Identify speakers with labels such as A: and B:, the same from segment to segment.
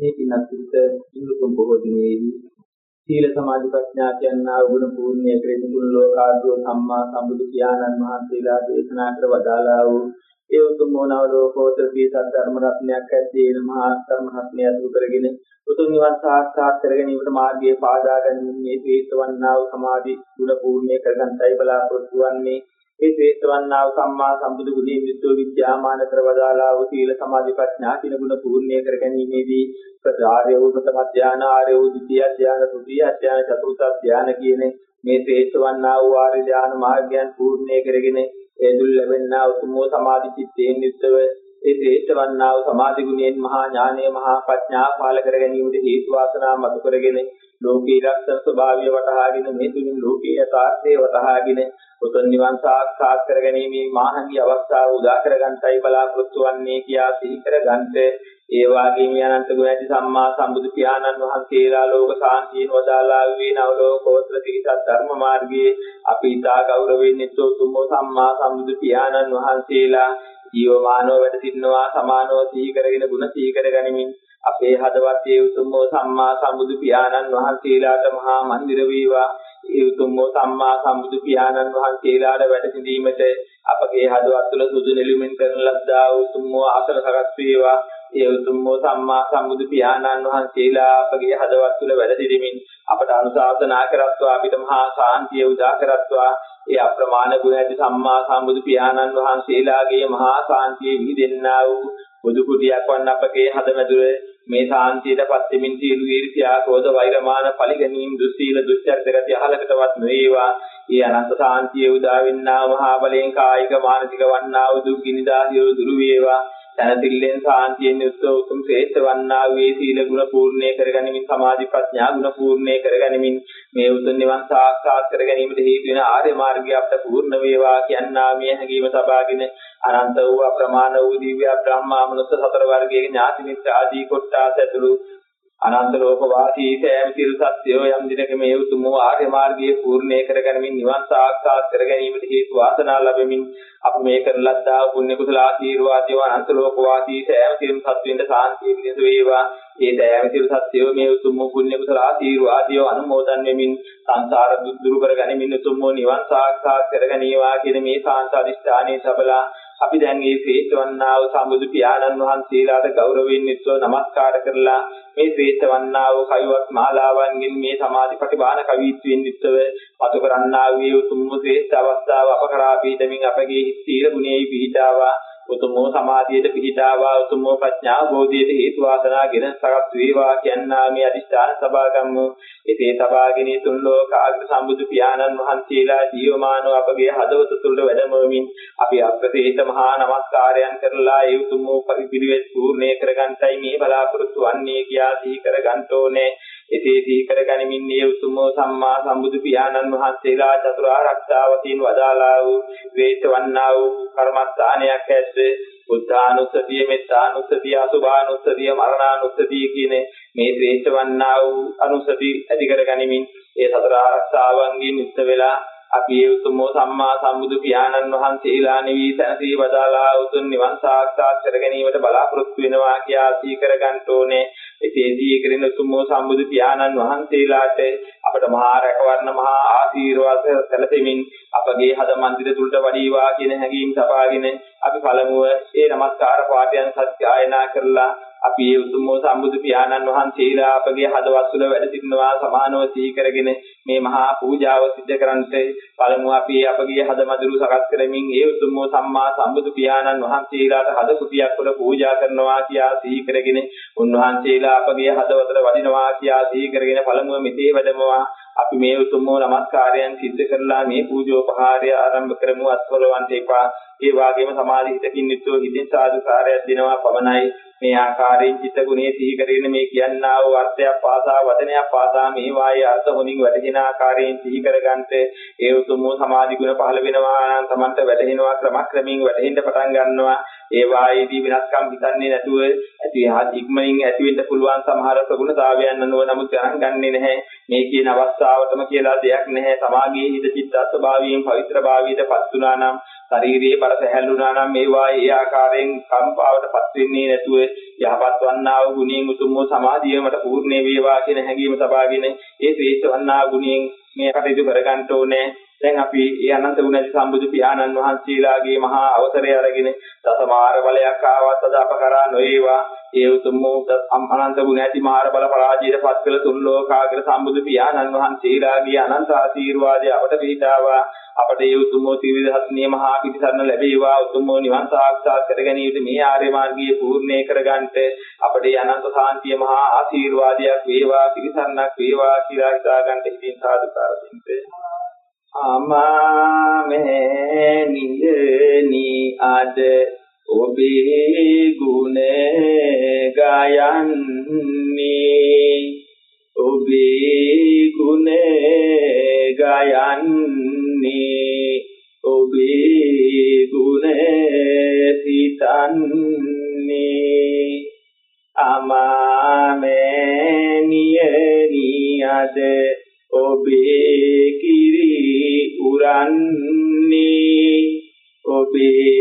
A: මේ පින්වත් පිට ඉන්දුතුම් බොහෝ දිනෙදී සීල සමාධි ප්‍රඥා කියනා ගුණ පූර්ණිය කෙරෙහි තුන් ලෝකාර්ධෝ සම්මා සම්බුදු පියාණන් වහන්සේලා දේශනා කර වදාළා වූ ඒ උතුම් මොනව ලෝකෝත්තර දී සද්ධර්ම රත්නයක් ඇද්දේන මහා ධර්ම රත්නය අතුරු කරගෙන උතුම් නිවන් සාක්ෂාත් කර ගැනීමට මාර්ගයේ පාදා ගැනීම මේ ශ්‍රේෂ්ඨවන්නා වූ සමාධි ගුණ පූර්ණිය කරගන්ටයි බලාපොරොත්තු වන්නේ. ඒ ශ්‍රේෂ්ඨවන්නා වූ සම්මා සම්බුදු ගුණයෙන් යුක්ත විද්‍යාමාන කරවදාලා වූ සීල සමාධි ප්‍රඥා කින ගුණ පූර්ණිය කර ගැනීමේදී ප්‍රාර්ය වූ ප්‍රථම ධානය ආර්ය වූ ද්විතීය ධානය තෘතීය ධානය චතුර්ථ ධානය කියන මේ ශ්‍රේෂ්ඨවන්නා වූ ආර්ය ධාන මාර්ගයන් පූර්ණිය කරගෙන ඒ දුල් ලැබෙනා උතුම් සමාධි චිත්තයෙන් යුක්තව ඒ ශ්‍රේෂ්ඨවන්නා වූ සමාධි ගුණයෙන් මහා ඥානය මහා ප්‍රඥා පාල කර ගැනීමට හේතු වාසනා මතු කරගෙන ලෝකී ලක්ෂණ ස්වභාවය වටහාගෙන මේ තුලින් ලෝකී යථාර්ථය වටහාගෙන උතුම් නිවන් සාක්ෂාත් කරගැනීමේ මාහංගී අවස්ථාව උදා කරගන්ටයි බලාපොරොත්තු වන්නේ කියා සිහි කරගන්ට ඒ වාගේම අනන්ත ගුණ ඇති සම්මා සම්බුදු පියාණන් වහන්සේලා ලෝක සාන්තියෙන් වදාලා වූ නවලෝකෝත්තර තිරිසත් ධර්ම මාර්ගයේ අපි ඉතා ගෞරවයෙන් නිත්‍යතුම් සම්මා සම්බුදු පියාණන් වහන්සේලා ජීවමානව වැඩ සිටිනවා සමානව සිහි කරගෙන ගුණ සිහි කර ගනිමින් අපේ හදවතේ උතුම් සම්මා සම්බුදු පියාණන් වහන්සේලාට මහා මන්දිර වේවා. ඒ උතුම් සම්මා සම්බුදු පියාණන් වහන්සේලාට වැඩ සිටීමට අපගේ හදවත් තුළ සුදු නෙළුමින් කරන ලද්දා උතුම් ආසන සකස් වේවා. ඒ උතුම් සම්මා සම්බුදු පියාණන් වහන්සේලා අපගේ හදවත් තුළ වැඩ සිටීමින් අපට අනුශාසනා කරත්වා අපිට මහා සාන්තිය උදා කරත්වා ඒ අප්‍රමාණ ගුණ ඇති සම්මා සම්බුදු පියාණන් වහන්සේලාගේ මහා සාන්තිය විහිදෙන්නා වූ බුදු කුටියක් වන් අපගේ හදමැදුරේ මේ සාන්තියටපත් වෙමින් සියලු ඊර්ෂ්‍යා, ක්‍රෝධ, වෛරමාන, පරිගැනීම්, දුස්සීල, දුස්චරිත ගති අහලකටවත් නොවේවා. ඒ අනන්ත සාන්තිය උදා වෙන්නා මහා බලයෙන් කායික මානසික වන්නා වූ දුක් ගිනිදාසිය දුරු වේවා. තනතිල්ලෙන් සාන්තියෙන් යුක්ත උතුම් ශ්‍රේෂ්ඨ වන්නා වේ සීල ගුණ පූර්ණේ කරගනිමින් සමාධි ප්‍රඥා ගුණ පූර්ණේ කරගනිමින් මේ උතුම් නිවන් සාක්ෂාත් කර ගැනීමට හේතු වෙන ආර්ය මාර්ගය අපට පූර්ණ වේවා කියනා මේ හැඟීම සබාගෙන අනන්ත වූ අප්‍රමාණ වූ දිව්‍ය බ්‍රහ්මා මනුස්ස සතර වර්ගයේ ඥාති මිත්‍ර ආදී කොට්ටාස ඇතුළු අනන්ත ලෝක වාසී සෑම සියලු සත්‍යෝ යම් දිනක මේ උතුම් ආර්ය මාර්ගයේ පූර්ණේ කරගැනීමෙන් නිවන් සාක්ෂාත් කර ගැනීමට හේතු වාසනා ලැබෙමින් අප මේ කරන ලද්දා පුණ්‍ය කුසල ආශීර්වාදය අනන්ත ලෝක වාසී සෑම සියලු සත්වෙන්ට සාන්තිය පිණිස වේවා. ඒ සෑම සියලු සත්‍යෝ මේ උතුම් පුණ්‍ය කුසල ආශීර්වාදය අනුමෝදන් වෙමින් සංසාර දුරු කර ගැනීමෙන් උතුම් නිවන් සාක්ෂාත් කර ගැනීමවා කියන මේ සාන්තාදිෂ්ඨානයේ සබලා අපි දැන් මේ ශ්‍රේෂ්ඨවන්නා වූ සම්බුදු පියාණන් වහන්සේලාට ගෞරවයෙන් යුක්තව নমස්කාර කරලා මේ ශ්‍රේෂ්ඨවන්නා වූ කවිවත් මාලාවන්ගෙන් මේ සමාධි ප්‍රතිබාන කවිත්වයෙන් යුක්තව පතු කරන්නා වූ උතුම් ශ්‍රේෂ්ඨ අවස්ථාව අප කරා පීඩමින් අපගේ හිතීර ගුණෙහි පිහිටාවා. උතුමෝ සමාධියට පිහිටාවා උතුමෝ ප්‍රඥා බෝධියට හේතු වාසනාගෙන සකස් වේවා කියනා මේ අදිෂ්ඨාන සභාගම්ම. එසේ සභාගිනී තුන් ලෝකාග්‍ර සම්බුදු පියාණන් වහන්සේලා ජීවමානව අපගේ හදවත තුළ වැඩමවමින් අපි අප්‍රතීත මහා නමස්කාරයන් කරලා ඒ උතුමෝ පරිපිරිවෙත් පූර්ණේ කරගන්ටයි මේ බලාපොරොත්තු වන්නේ කියා සිහි කරගන්න ඕනේ. එසේ සිහි කරගනිමින් මේ උතුමෝ සම්මා සම්බුදු පියාණන් වහන්සේලා චතුරාර්ය සත්‍යවතින් වදාලා වූ වේතවන්නා වූ කර්මස්ථානයක් ඇස්ස බුද්ධානුස්සතිය මෙත්තානුස්සතිය අසුභානුස්සතිය මරණානුස්සතිය කියන මේ ශ්‍රේෂ්ඨ වන්නා වූ අනුස්සති ඇති කර ගනිමින් ඒ සතර ආරක්ෂාවන්ගෙන් යුක්ත වෙලා අපි ඒ උතුම් සම්මා සම්බුදු පියාණන් වහන්සේලා නිවි සැනසී වදාලා උතුම් නිවන් සාක්ෂාත් කර ගැනීමට බලාපොරොත්තු වෙනවා කියා සීකර ගන්න ඕනේ. එසේ සීකරින උතුම් සම්බුදු පියාණන් වහන්සේලාට අපට මහා රැකවරණ මහා ආශීර්වාද සැලසෙමින් අපගේ හද මන්දිර තුලට වඩීවා කියන හැඟීම් සපාගෙන අපි පළමුව ඒ නමස්කාර පාඨයන් සත්‍යයනා කරලා අපි මේ උතුම් සම්බුදු පියාණන් වහන්සේලා අපගේ හදවත් තුළ වැඩ සිටිනවා සමානව සිහි කරගෙන මේ මහා පූජාව සිද්ධ කරන්ට පළමුව අපි අපගේ හදමදුරු සකස් කරමින් ඒ උතුම් සම්මා සම්බුදු පියාණන් වහන්සේලාට හද කුටියක් වල පූජා කරනවා කියා සිහි කරගෙන උන්වහන්සේලා අපගේ හදවතට වඩිනවා කියා සිහි කරගෙන පළමුව මෙතේ වැඩමවා අපි මේ උතුම් නමස්කාරයන් සිද්ධ කරලා මේ පූජෝපහාරය ආරම්භ කරමු. අත්වලවන්ට එපා. ඒ වාගේම සමාධි හිතකින් යුක්තව හිතෙන් සාදුකාරයක් දෙනවා පමණයි. මේ ආකාරයෙන් චිත්ත ගුණේ සිහි කරගෙන මේ කියන්නා වූ අර්ථයක් පාසා වදනයක් පාසා මේ වායේ අර්ථ හොඳින් වැටහෙන ආකාරයෙන් සිහි කරගන්නට ඒ උතුම් සමාධි ගුණ පහළ වෙනවා නම් Tamanta වැටහෙනවා ක්‍රමක්‍රමයෙන් වැටහෙන්න පටන් ගන්නවා. ඒ වායේදී වෙනස්කම් හිතන්නේ නැතුව ඇති ඉක්මනින් ඇති වෙන්න පුළුවන් සමහර ප්‍රගුණතාවයන් නෝ නමුත් ගණන් ගන්නේ නැහැ. මේ කියන අවස්ථාවටම කියලා දෙයක් නැහැ. සමාගයේ හිත චිත්ත ස්වභාවයෙන් පවිත්‍ර භාවයට පත් වුණා නම් ශරීරයේ වර සැහැල්ලුනා නම් මේවා ඒ ආකාරයෙන් කම්පාවටපත් වෙන්නේ නැතුව යහපත් වන්නා වූ ගුණයෙන් උතුම් වූ සමාධියමට පූර්ණ වේවා කියන හැඟීම සබාගෙන ඒ ශ්‍රේෂ්ඨ වන්නා ගුණයෙන් මේ කටයුතු කරගන්න ඕනේ. දැන් අපි ඒ අනන්ත ගුණ සම්බුදු පියාණන් වහන්සේලාගේ මහා අවසරය අරගෙන දසමාර බලයක් ආවත් අද අප කරා නොවේවා. ඒ උතුම් වූ අනන්ත ගුණ ඇති මාර බල පරාජයට පත් කළ තුන් ලෝකාග්‍ර සම්බුදු පියාණන් වහන්සේලාගේ අනන්ත ආශීර්වාදය අපට පිහිටාවා. අපට ඒ උතුම් වූ ත්‍රිවිධ මහා පිටිසරණ ලැබේවා. උතුම් වූ නිවන් සාක්ෂාත් කර ගැනීමට මේ ආර්ය මාර්ගයේ පූර්ණේ කරගන්නට අපට අනන්ත සාන්තිය මහා ආශීර්වාදයක් වේවා. පිටිසරණක් වේවා කියලා හිතා ගන්නට ඉතින් සාදුකාර දෙන්න. අමාමෙනියනි අද ඔබේ ගුණ ගයන්නේ. ඔබේ ගුණ ගයන්නේ. ඔබේ ගුණ සිතන්නේ. අමාමෙනියනි අද ඔබේ කිරි උරන්නේ ඔබේ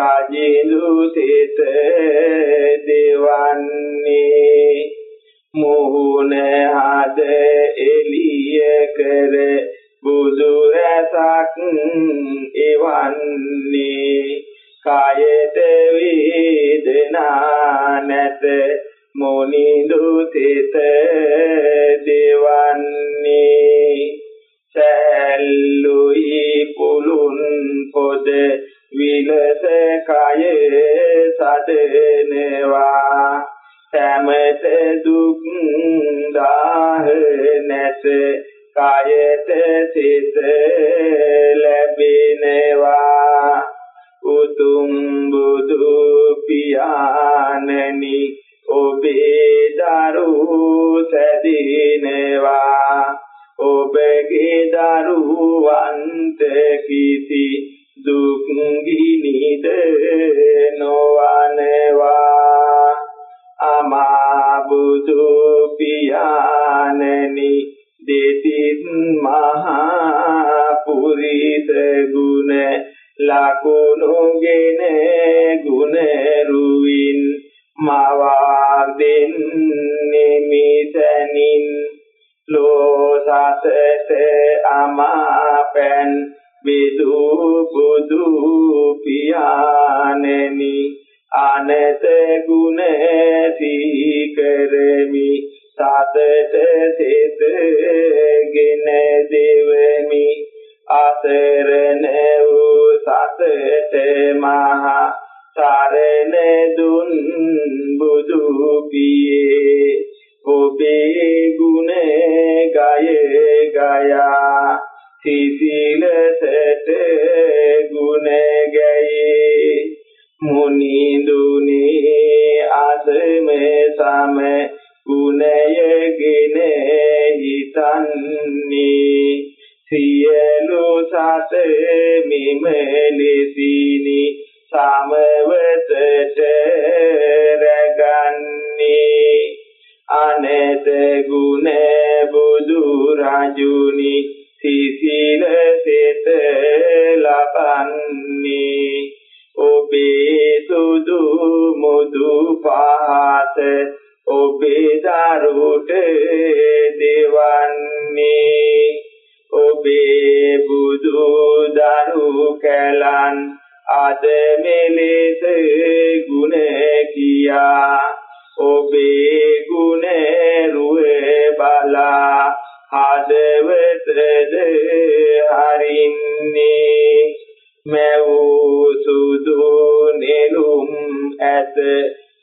A: සජිලු තෙත දෙවන්නේ මුහුණ හද එළිය කර බුදු රසක් එවන්නේ. කායත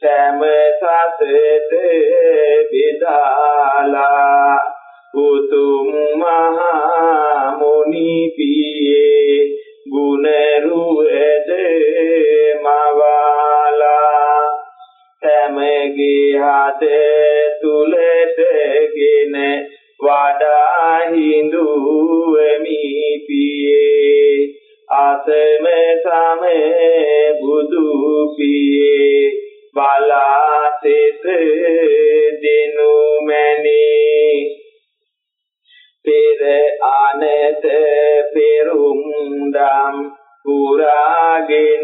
B: සෑම සසෙත බෙදාලා උතුම් මහා මුනි පියේ ගුණ රුවද මවාලා සෑමගේ හද තුලටගෙන වඩා හිඳු වෙමි පියේ. අසම සමේ බුදු පියේ බලාසිත දිනු මැනී. පෙර අනත පෙරුම් දම් පුරාගේ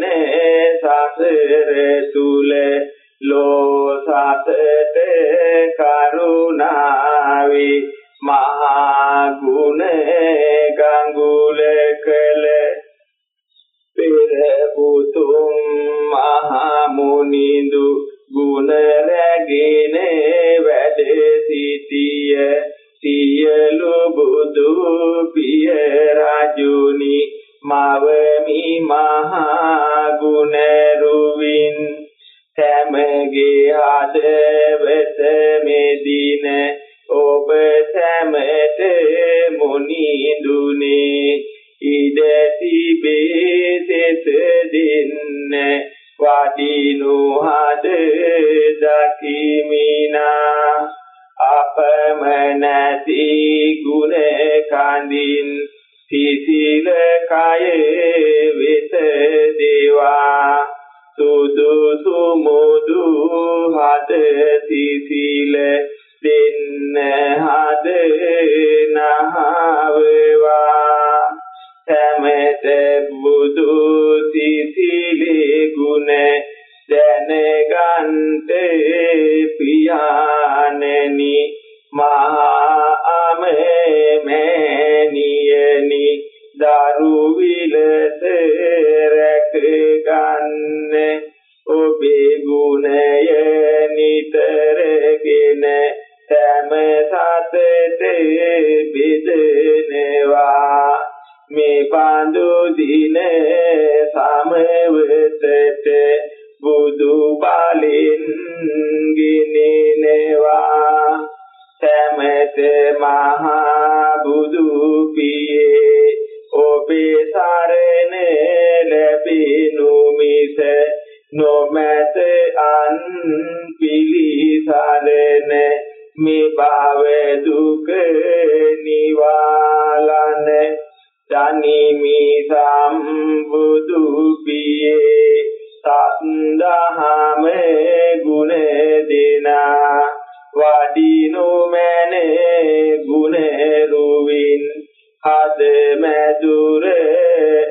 B: මැදුර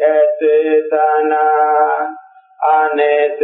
B: ඇත තනා අනේත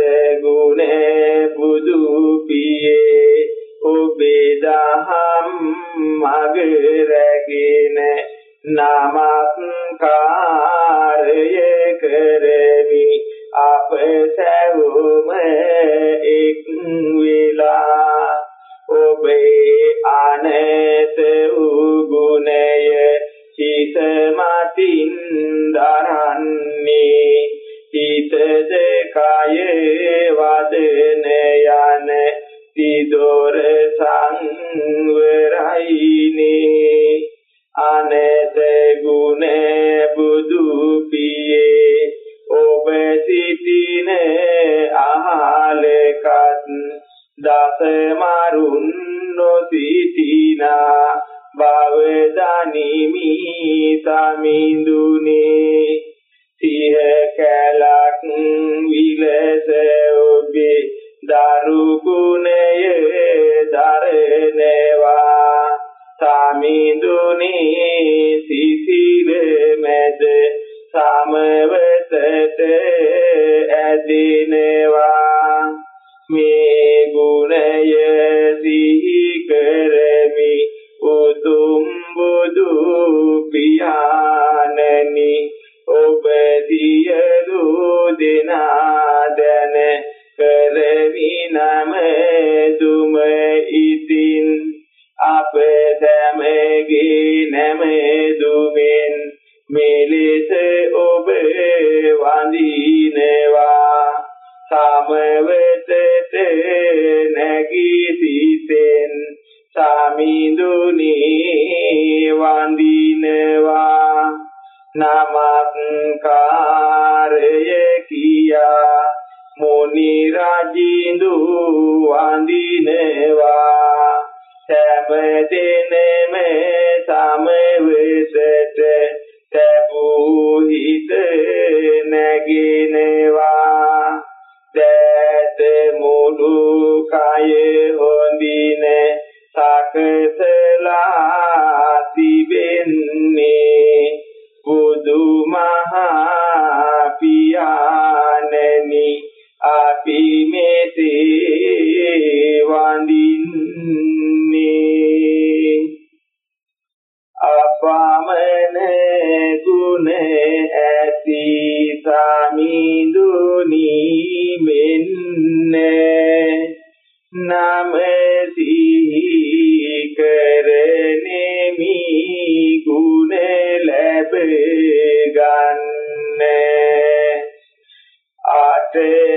B: Happy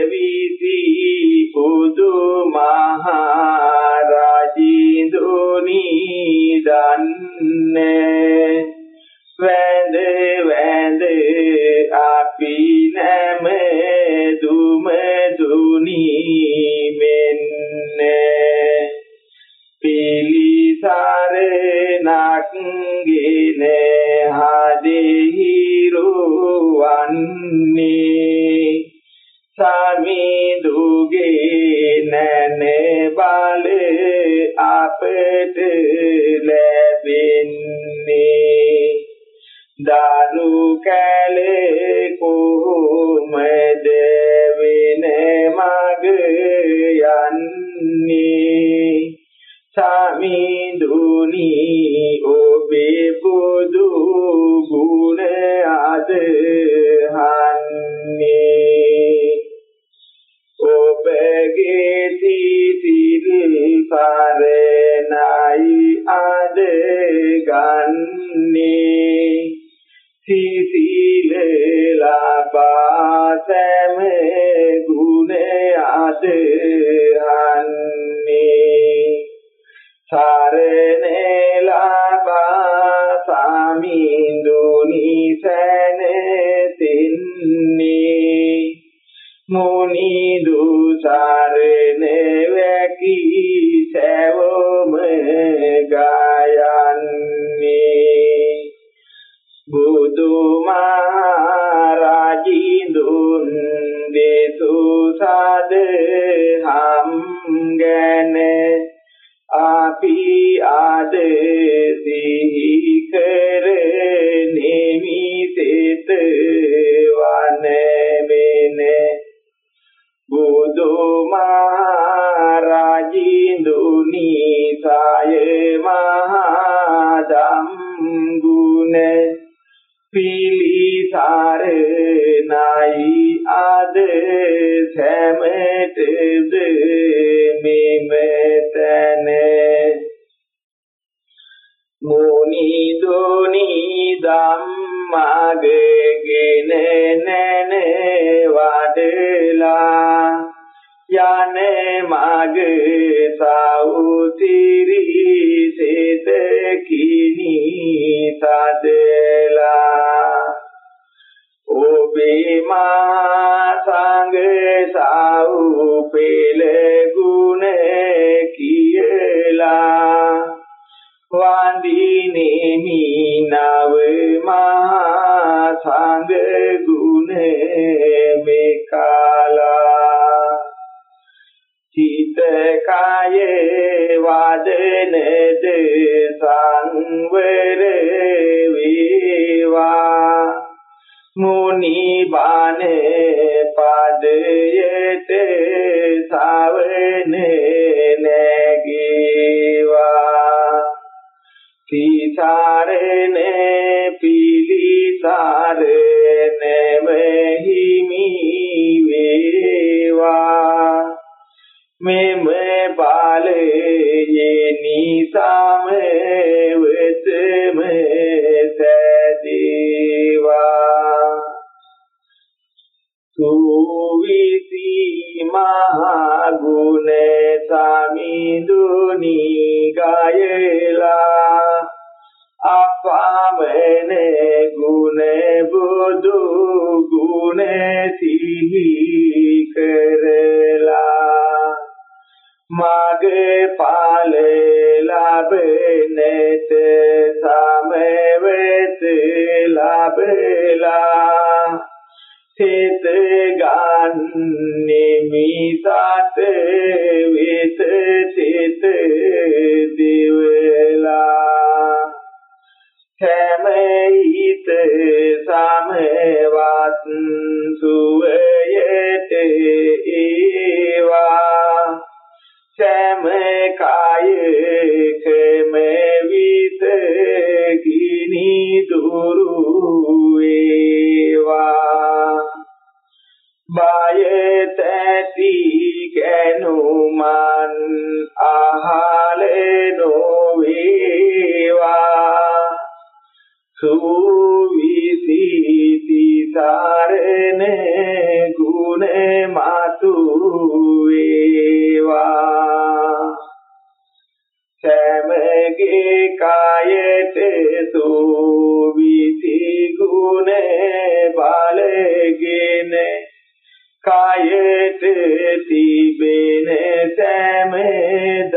B: කායේ වාදනද සංවර වේවා. මුනි බානේ පාදයේ තේ සාවේ කාලයේ නිසම වෙතම සදීවා. සුවිසි මහා ගුණ සමිඳුනි ගයලා. අපාමනේ ගුණ බුදු ගුණ මගේ පාලේ ලැබෙන්නේත සමේ වෙති ලැබෙලා. සිත ගන්නෙමි සතේ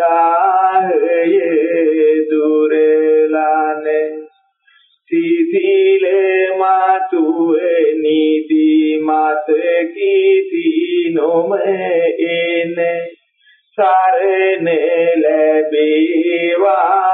B: ගාහයේ දුරලානේ. සීතිලේ මාතුවේ නිදි මාත කීති නොමේ එනේ සරණ ලැබේවා.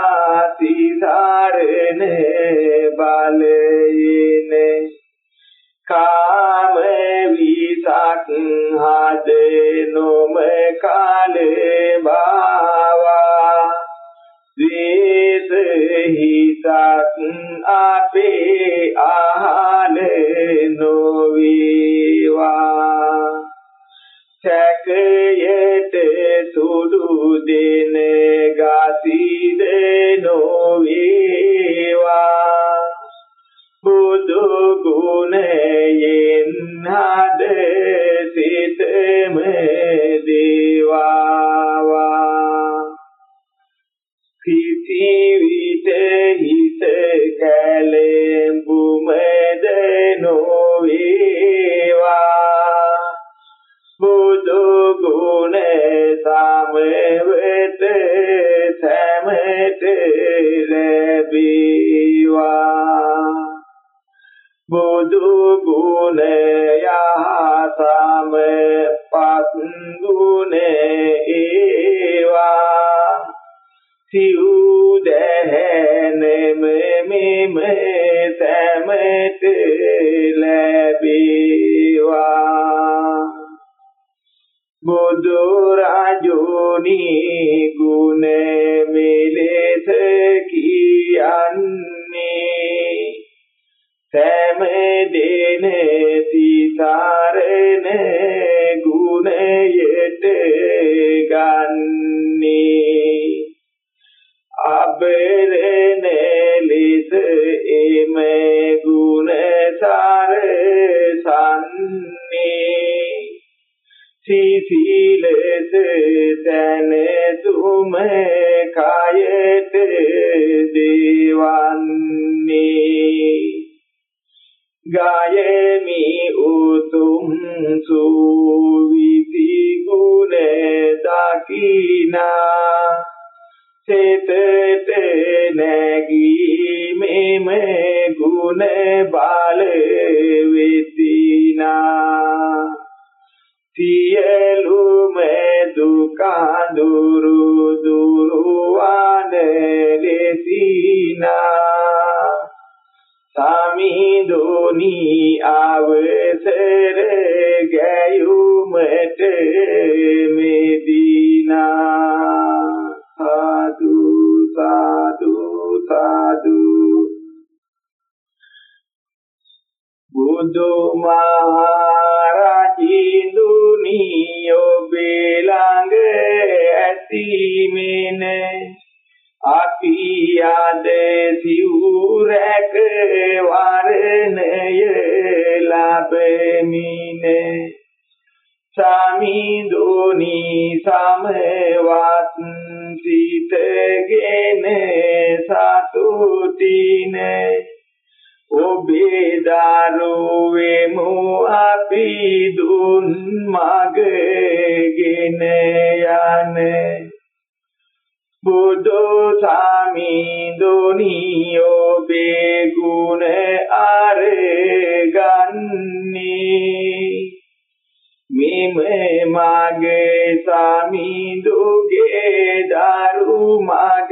B: මගේ සාමිඳුගේ දරු මග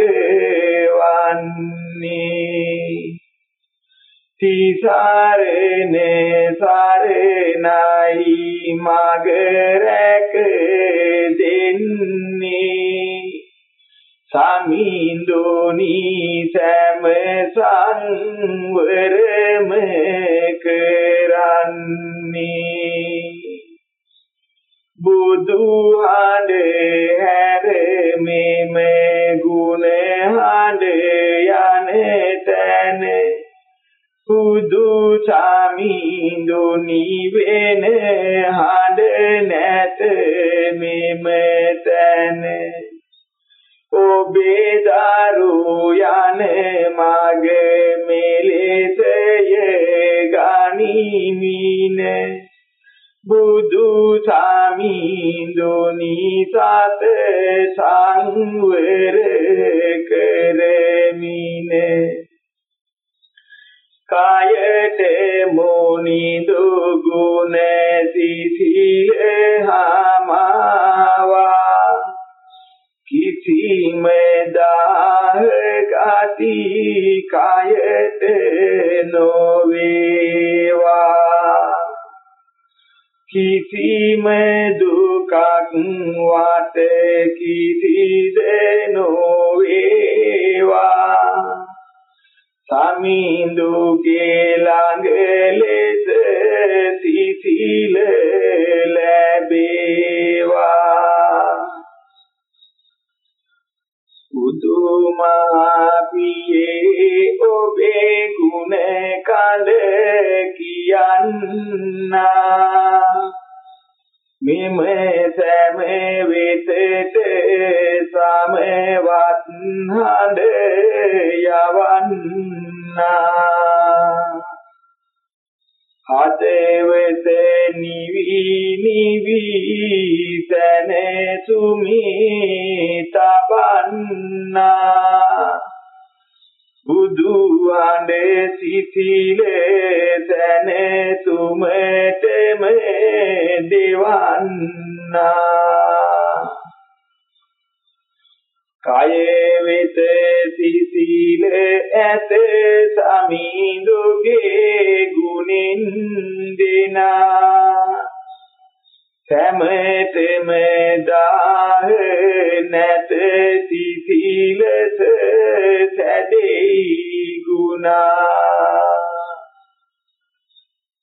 B: වන්නේ. තිසරණ සරණයි මග රැක දෙන්නේ. සමිඳුනි සෑම සංවරම කරන්නේ. බුදු හඬ හැර මෙම ගුණ හඬ යන තැන. බුදු සමිඳුනි වෙන හඬ නැත මෙම තැන. ඔබේ දරු යන මග මෙලෙසය ගනිමින. බුදු සමිඳුනි සත සංවර කරමින. කායත මොනි දුගුණ සිසිල හමාවා. කිසිම දාහ ගති කායත නොවේවා. කිසිම දුකක් වාත කිසිද නොවේවා සමිඳුගේ ළඟ ලෙස සිසිල ලැබේවා. උතුමාපියේ ඔබේ ගුණ කඳ කියන්නා. මෙම සෑම වෙතට සමවත් හඬ යවන්නා. හදවත නිවි නිවි සැන සැනසුමි තබන්නා බුදු අඬේ සිසිලේ සැනසුමටම දෙවන්නා කයේ වෙත සිසිල ඇත සමිඳුගේ ගුණින් දිනා. සමතම දාහ නැත සිසිලස සැදෙයි ගුණා.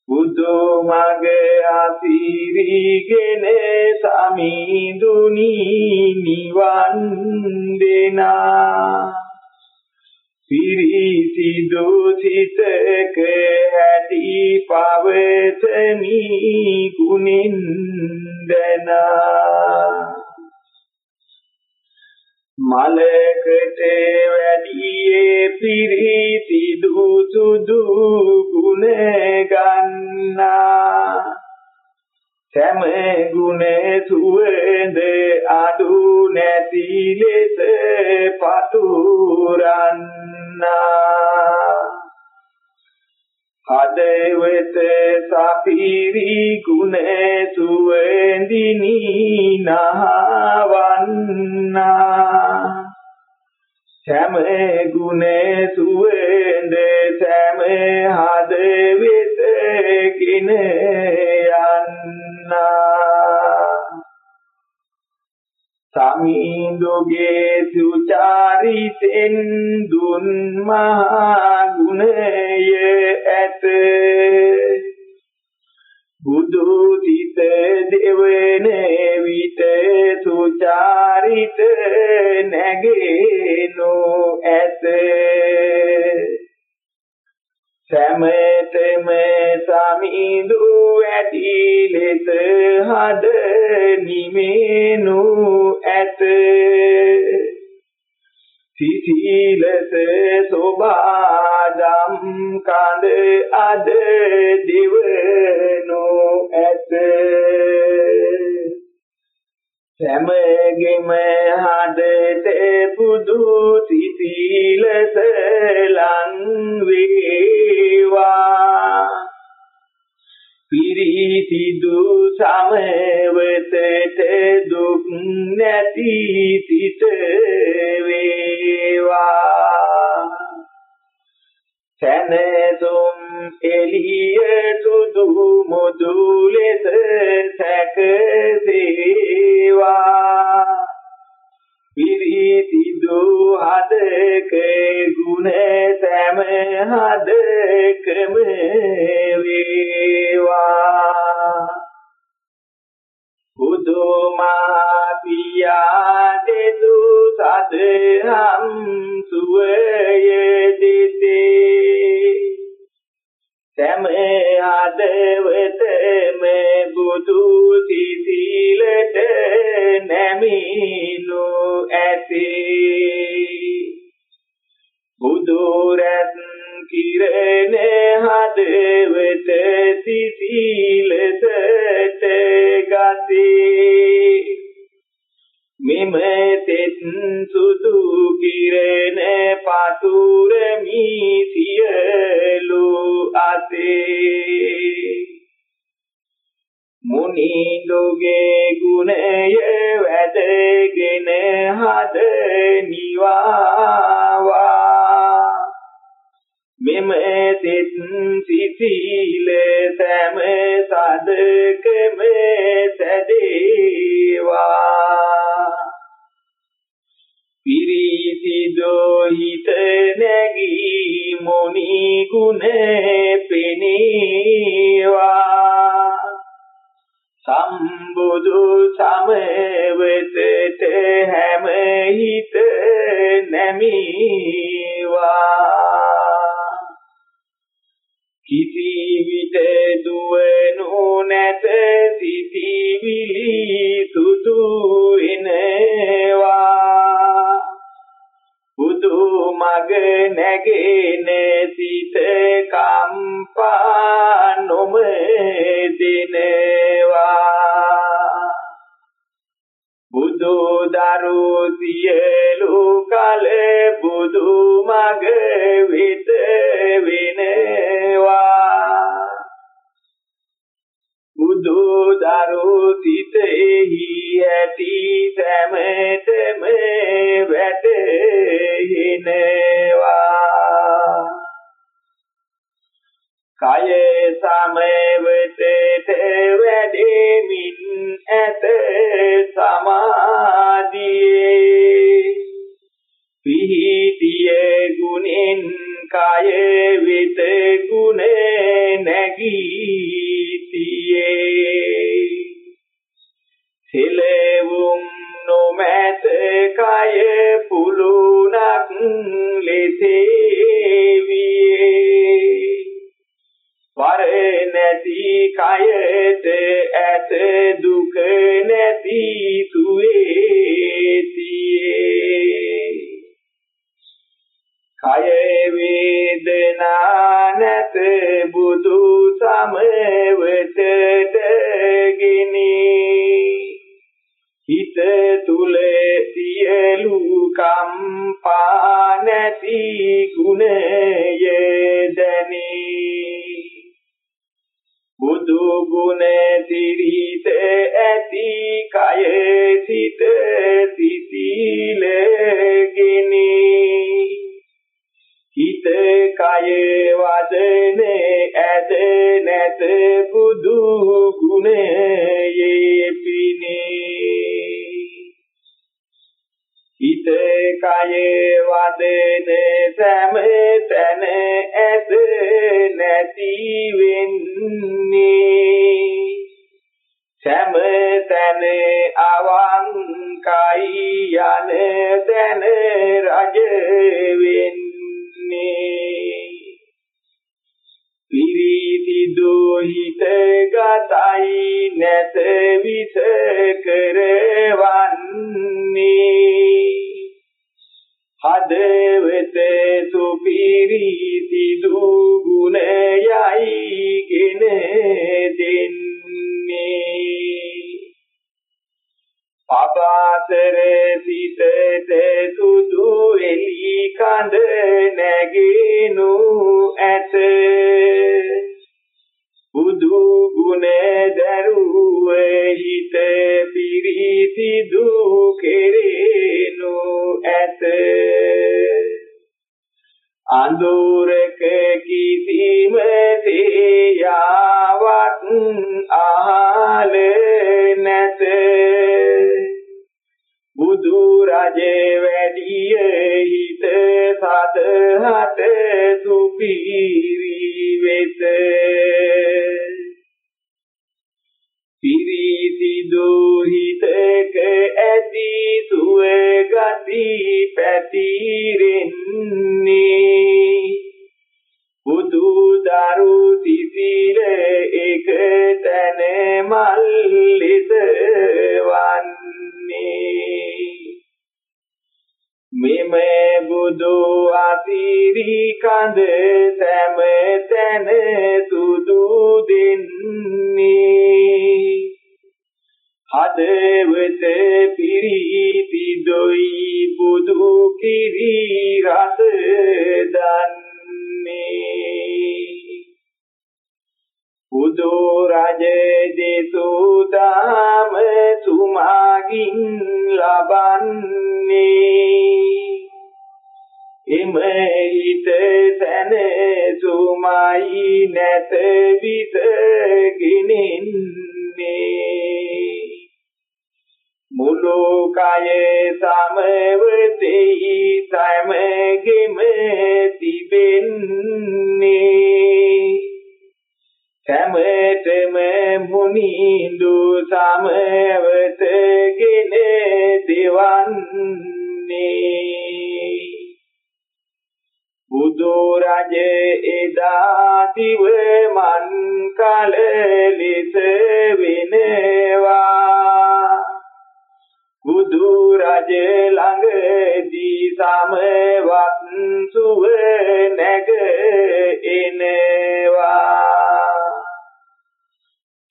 B: බුදු මගේ අතිරිගෙන සමිඳුනි නිවන් දෙනා පිරිසිදු සිතක ඇති පවතමි ගුණින් දනා. මලකට වැඩියේ පිරිසිදු සුදු ගුණ ගන්නා. සෑම ගුණ සුවඳ අඩු නැති ලෙස පතුරන්නා. හදවත සපිරි ගුණ සුවඳිනි නහවන්නා සෑම ගුණ සුවඳ සෑම හදවත කින යන්නා සමිඳුගේ සුචාරිතෙන් දුන් මහා ගුණය ඇත. බුදු සිත දෙවන විට සුචාරිත නැගෙනු ඇත. සමතම සමිඳු ඇති ලෙස හද නිමේනු ඇත. සිසිලස සෝබාදම් කඳ අද දිවනු ඇත. සෑමගෙම හදට පුදු සිසිලස ලං වේවා. පිරිසිදු සමවතට දුක් නැති සිත වේවා. සැනසුම් එළිය සුදු මුදු ලෙස සැකසේවා පිරිසිදු හදක ගුණ සෑම හදකම වේවා. බුදුමා පියා දෙදු සදහම් සුවය දෙතේ සෑම හදවතම බුදු සිසිලට නැමිනු ඇතේ. බුදු රත් කිරණ හදවත සිසිලසට ගතේ. මෙම තෙත් වෙන්නේ. සෑම තැන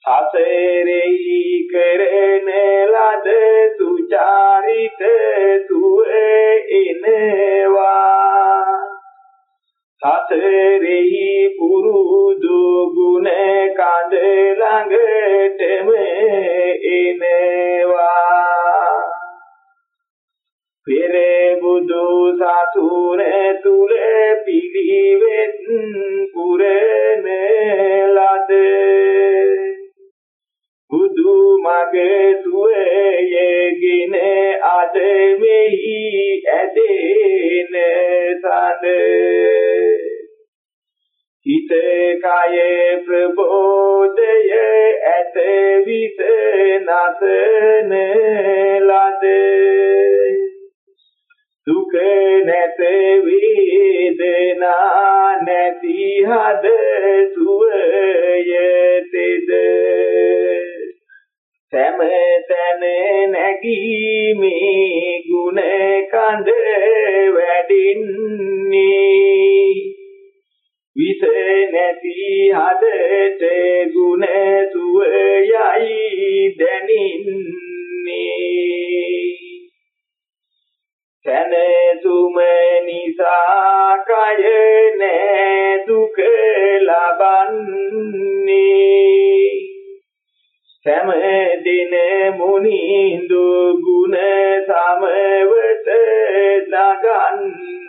B: සසරෙහි කරන ලද සුචාරිත සුවේ එනවා සසරෙහි පුරුදු ගුණ කඳ ළඟටම එනවා පෙර බුදු සසුන තුල පිළිවෙත් පුරන ලදේ බුදු මගේ සුවයගෙන අද මෙහි ඇදෙන සඳ හිත කය ප්‍රබෝධය ඇත විස නසන ලද. දුක නැත වේදනා නැති හද සුවය තෙද. සෑම තැන නැගීමේ ගුණ කඳ වැඩින්නේ. විස නැති හදට ගුණ සුවයයි දැනින්නේ. සැනසුම නිසා කය නැ දුක ලබන්නේ. සෑම දින මුනිඳු ගුණ සමවත නගන්නේ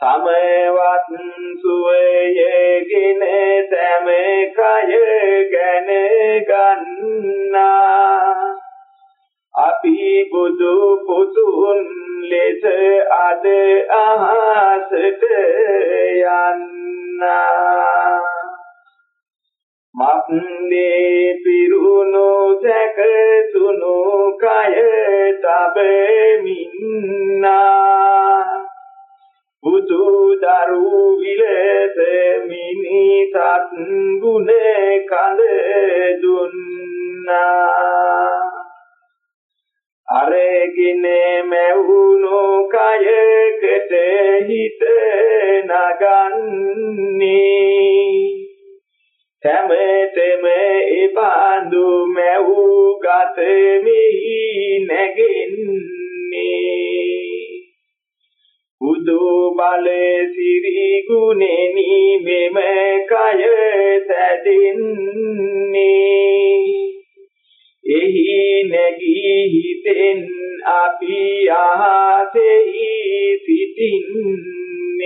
B: සමවත් සුවයගෙන සෑම කය ගැන ගන්නා. අපි බුදු පුතුන් ලෙස අද අහසට යන්නා. මක්නේ පිරුණු සැක සුණු කය තබමින්නා. බුදු දරු විලස මිනිසත් ගුණ කඳ දුන්නා. අරගෙන මැවුණු කයකට හිත නගන්නේ. සෑමතෙම ඉබඳු මැවූ ගත මෙහි නැගෙන්නේ. බුදු බල සිරි ගුණෙනි මෙම කය සැදින්නේ එහි නැගී හිතෙන් අපි අහසෙහි සිටින්නේ.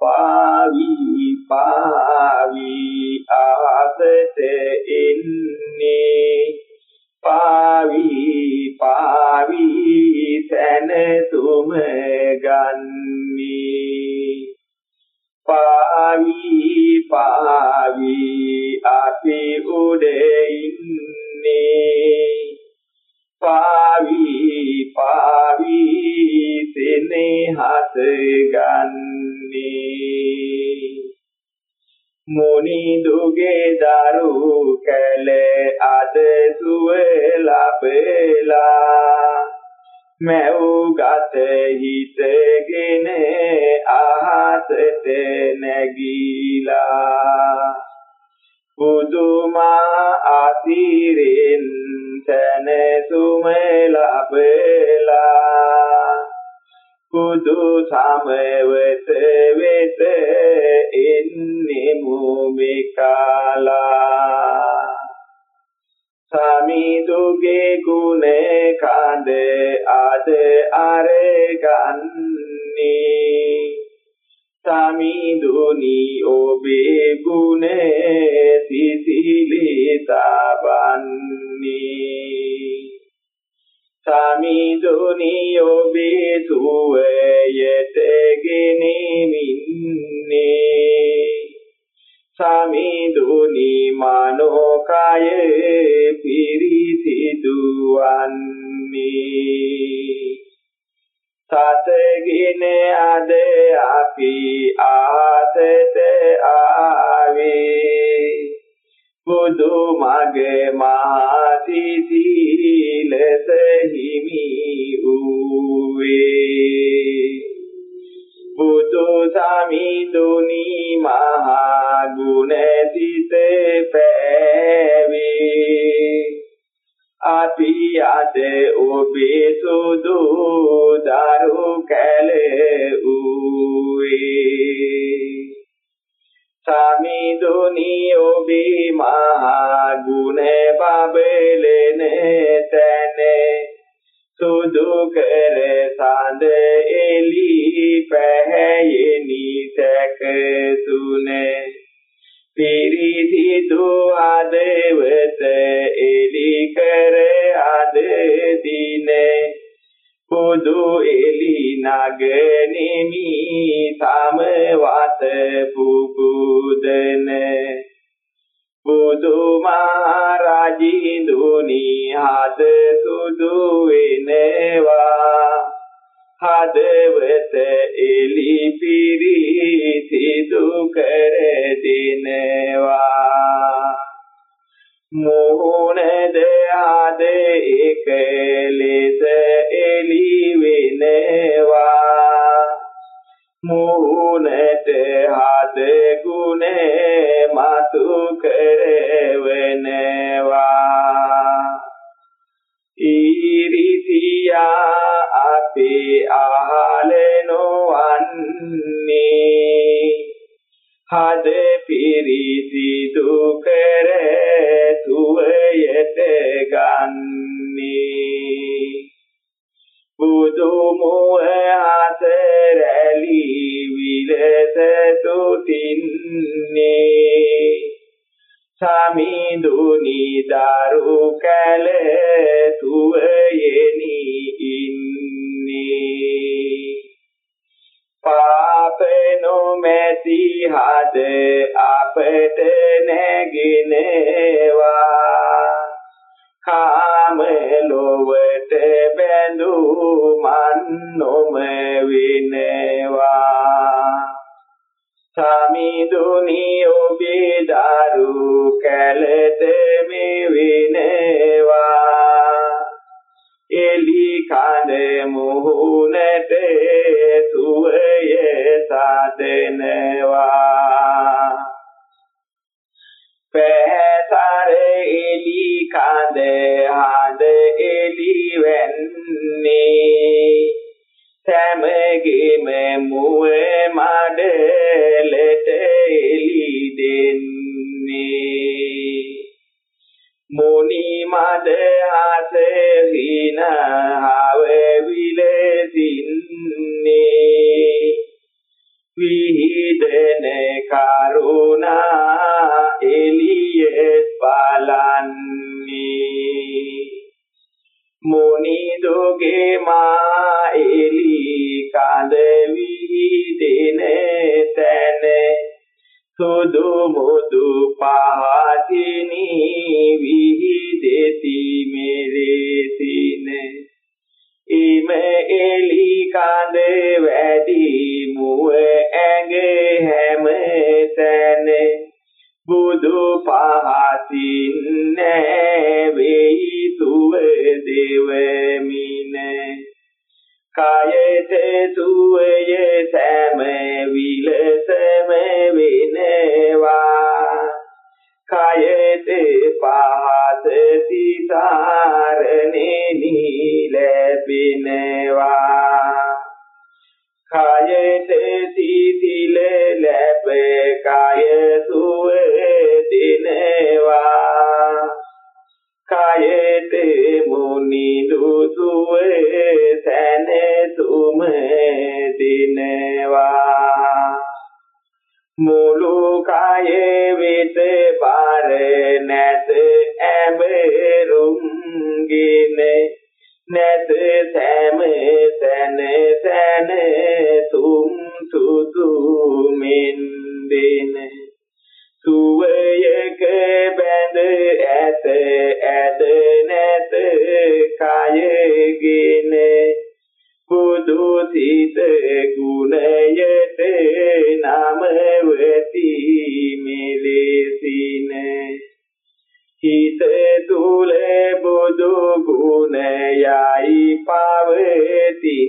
B: පාවි පාවි ආසත මුළු කයේ විත පාර නැත ඇඹරුම් ගිනේ නැත සෑම තැන තැන තුම් සුදු මෙන්දින. සුවයක බැඳ ඇත ඇද නැත කයගෙන බුදු සිත ගුණයට නම හිතේ තුලේ බුදු ගුණයයි පවතින්නේ.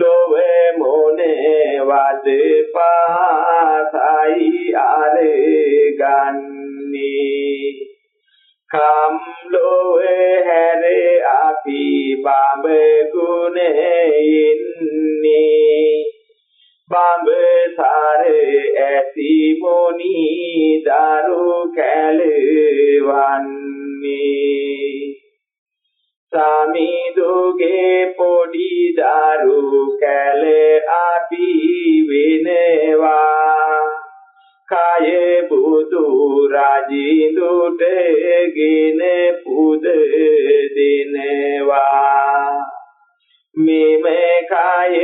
B: ලොවේ මොනේ වද පාසයි අරගන්නේ. කම් ලොවේ හැරේ අපි බඹ ගුණෙන්නේ බඹ සාර ඇති මොනි දරු කැලවන්නේ? සමිදුගේ පොඩි දරු කැල අපි වෙනවා. කය බුදු රජින්දුට ගෙන පුද දෙනවා. මෙම කය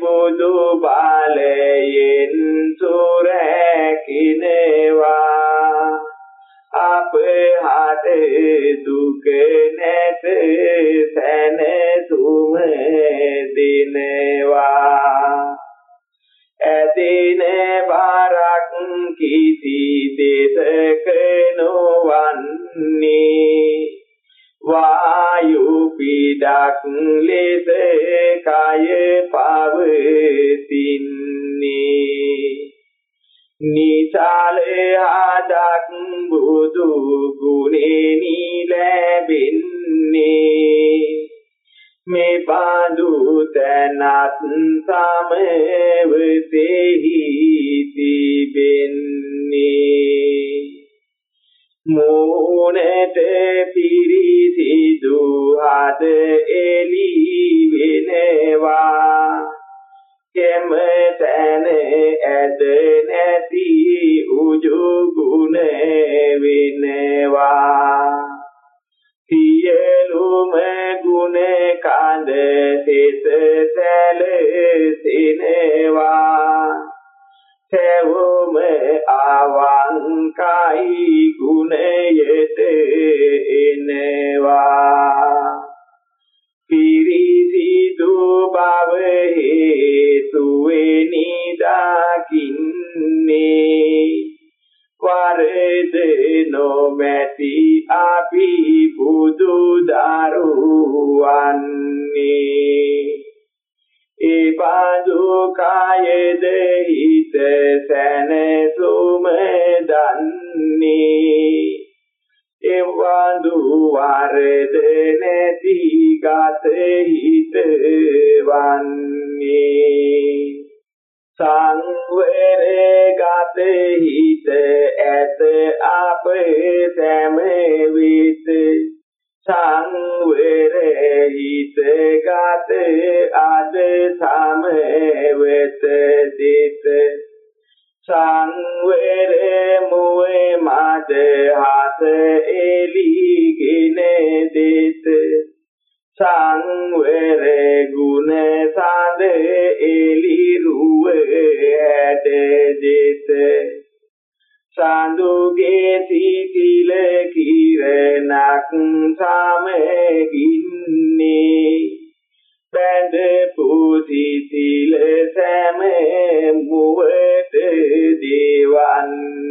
B: බුදු බලයෙන් සුරැකිනවා. අප හට දුක නැත සැනසුම දිනවා. ඇදින බරක් කිසි දෙසක නොවන්නේ. වායු පිඩක් ලෙස කය පවතින්නේ. නිසාල ආදක් බුදු ගුණේ නිලැබෙන්නේ මේ බඳු තැනත් සමවතෙහි තිබෙන්නේ. මෝනට පිරිසිදු හද එලි වෙනවා කෙම තැන ඇද නැති උජු ගුණ වෙනවා. සියලුම ගුණ කඳ සිත සැලසෙනවා. සෙවුම අවංකයි ගුණයට එනවා පිරිසිදු බව හේතු වෙනි දකින්නේ වරද නොමැති අපි බුදු දරුවන්නේ. ඒ බඳු කායද හිත සැනසුම දන්නේ. එවඳු වරද නැති ගත හිත වන්නේ. සංවරේ ගත හිත ඇත අප සෑම විට. සංවරේ හිත ගත අද සමවත දිත සංවරේ මුවේ මද හත එලිගෙන දිත. සංවර ගුණ සඳ එලිරුව හැඩ දෙත. සඳුගේ සිතිල කිරණක් සමගින්නේ බැඳ පුසිතිල සෑම මුවට දේවන්නේ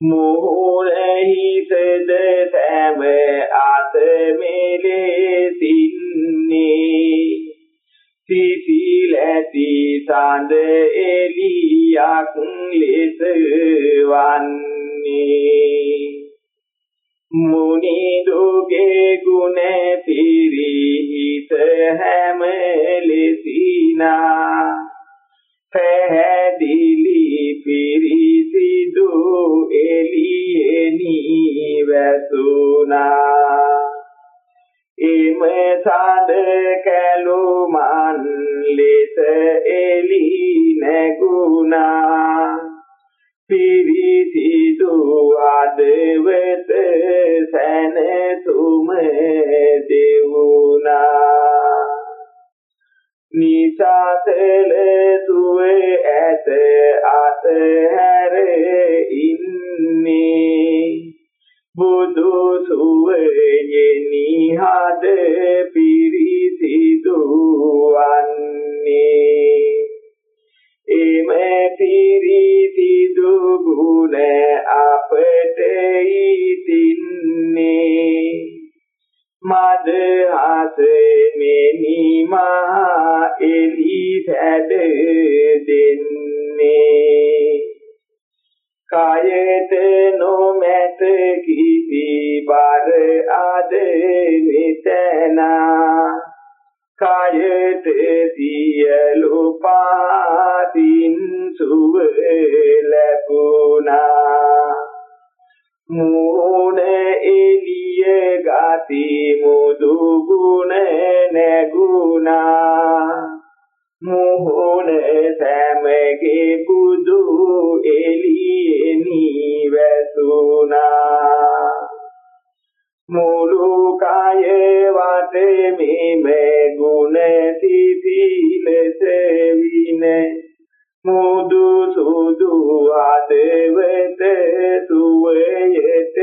B: මුහුණෙහි සද සෑම අත මෙලෙසින්නේ සිසිලැති සඳ එලියක් ලෙස වන්නේ. මුනි දුගේ ගුණ පිරිහිත හැම ලෙසිනා පැහැදිලි පිරිසිදු එළියෙනි වැසුනා එම සඳ කැලුමන් ලෙස එලි නැගුණා. පිරිසිදු අදවත සැනසුම දෙවුණා. නිසාතල සුවේ ඇත අතහැර ඉන්නේ. බුදු සුවේනි හද පිරිසිදු වන්නේ එම පිරිසිදු ගුණ අපට ඉතින්නේ මද හසෙමෙහි මා එලි සැද දෙන්නේ. කායත නොමැත කි බර අද නිතනා කායත සියලු පාතින් සුව ලැබුණා. මූණ එළිය ගති මුදු ගුණ නැගුණා. මොහොන වැසුණා මුළු කය වතේ මේ ගුණ සිසිලස වින. මුදු සුදු ආදවත සුවයට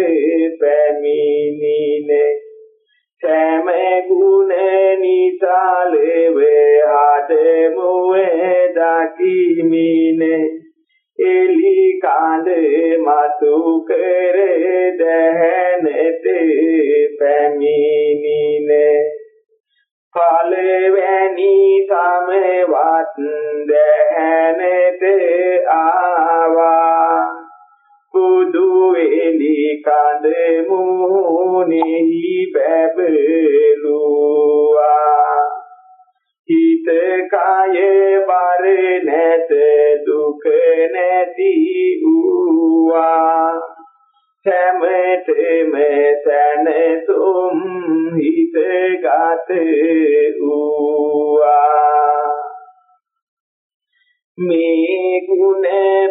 B: පැමිණිනේ. සෑම ගුණ නිසාලෙවේ ආදමුවේ දකිමිනේ. එලි කාඳ මතු කර දැහැනට පැමිණිනේ පළවැනි සමවත් දැහැනට ආවා බුදු එලි කඳ මුනිහි බැබළුවා කය බර නැත දුක නැති වූවා. සෑමතෙම සැනසුම් හිත ගත වූවා. මේ ගුණ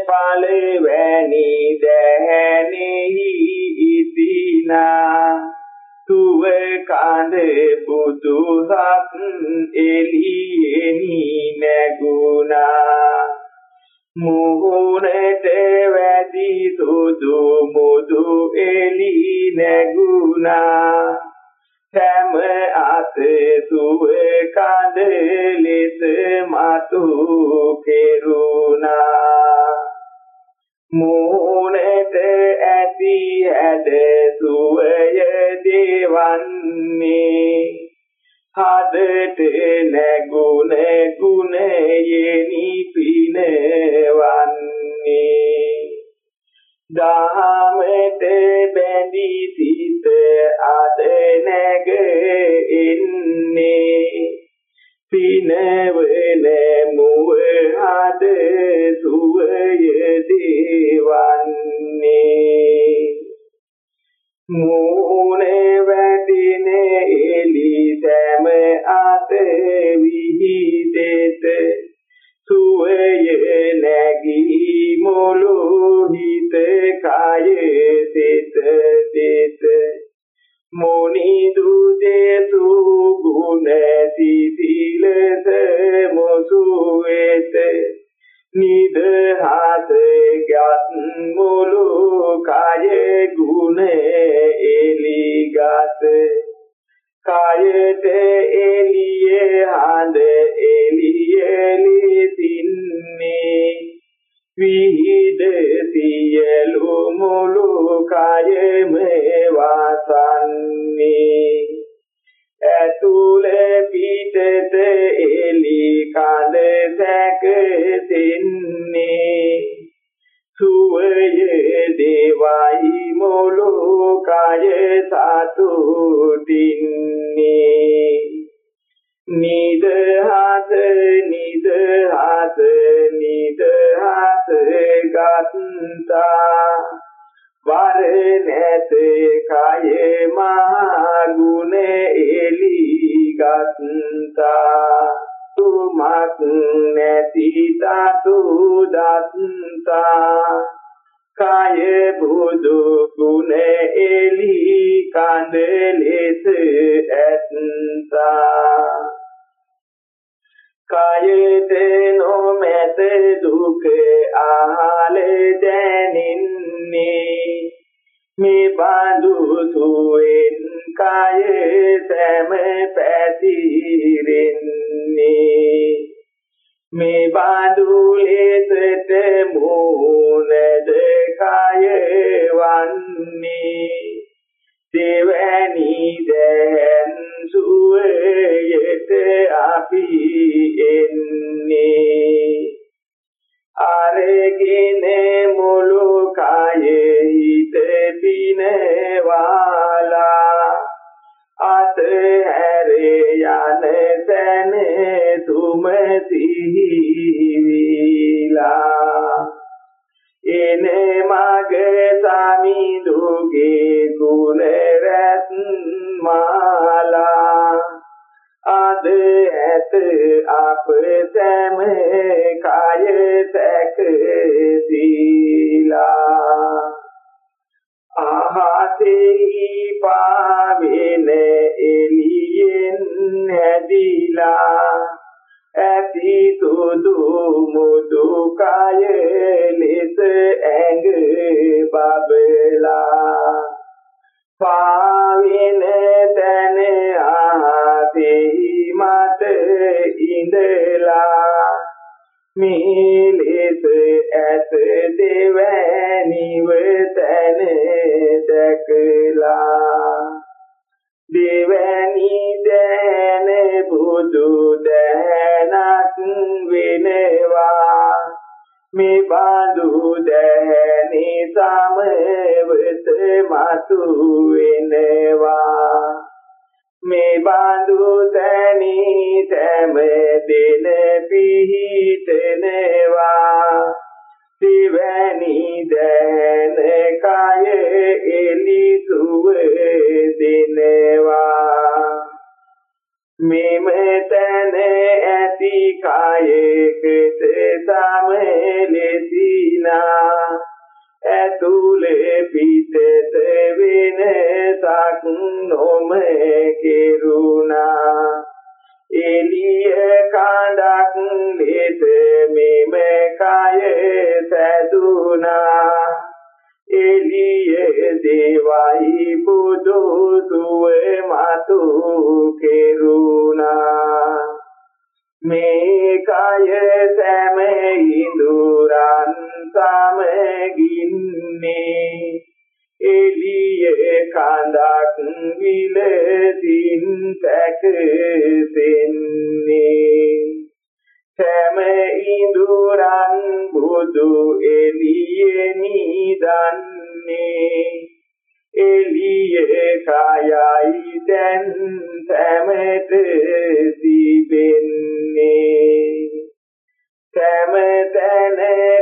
B: පළවැනි දැහැනෙහි ඉතිනා. තුව කඳ පුදුහත් එළියෙනි නැගුණා. මුහුණට වැදි සුදු මුදු එළි නැගුණා. සෑම අත සුව කඳ ලෙස මතු කෙරුණා. මූණට ඇති ඇද සුවය දේවන්නේ හදට නැගුණ ගුණයෙනි පිනවන්නේ. දහමට බැඳී සිත අද නැග එන්නේ. පිනවන මුව හද සුවය දේවන්නේ. මූණේ වැදින එලි සෑම අත විහිදෙත. සුවය නැගී මුළු හිත කය සිත සිත මොනි දුදේසු ගුණ සිසිලස මොසු වෙත නිදහස ගත් මුළු කය ගුණ එලිගත කයට එළියේ දිවැනි දැන කය එලි සුව දෙනවා මෙම තැන ඇති කයකට සමලෙසිනා ඇතුලේ පිටත වෙනසක් නොම කෙරුණා එළිය කඳක් ලෙස මෙම කය සැදුනා. එළිය දේවයි බුදු සුව මතු කෙරුණා. මේ කය සෑම ඉඳුරන් සමගින්නේ. එළිය කඳක් විලසින් තැකසෙන්නේ. සෑම ඉඳුරන් බුදු එළියේ නිදන්නේ. එළියේ කයයි දැන් සෑමට තිබෙන්නේ. සෑම තැන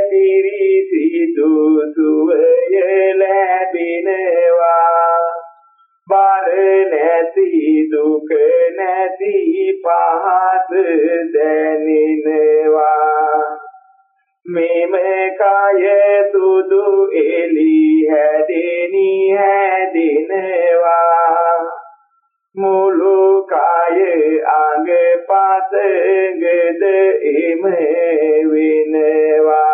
B: පිරිසිදු සුවය ලැබෙනවා. බර නැති දුක නැති පහත දැනෙනවා. මෙම කය සුදු එලි හැදෙනි හැදෙනවා. මුළු කය අංග පතගද එම වෙනවා.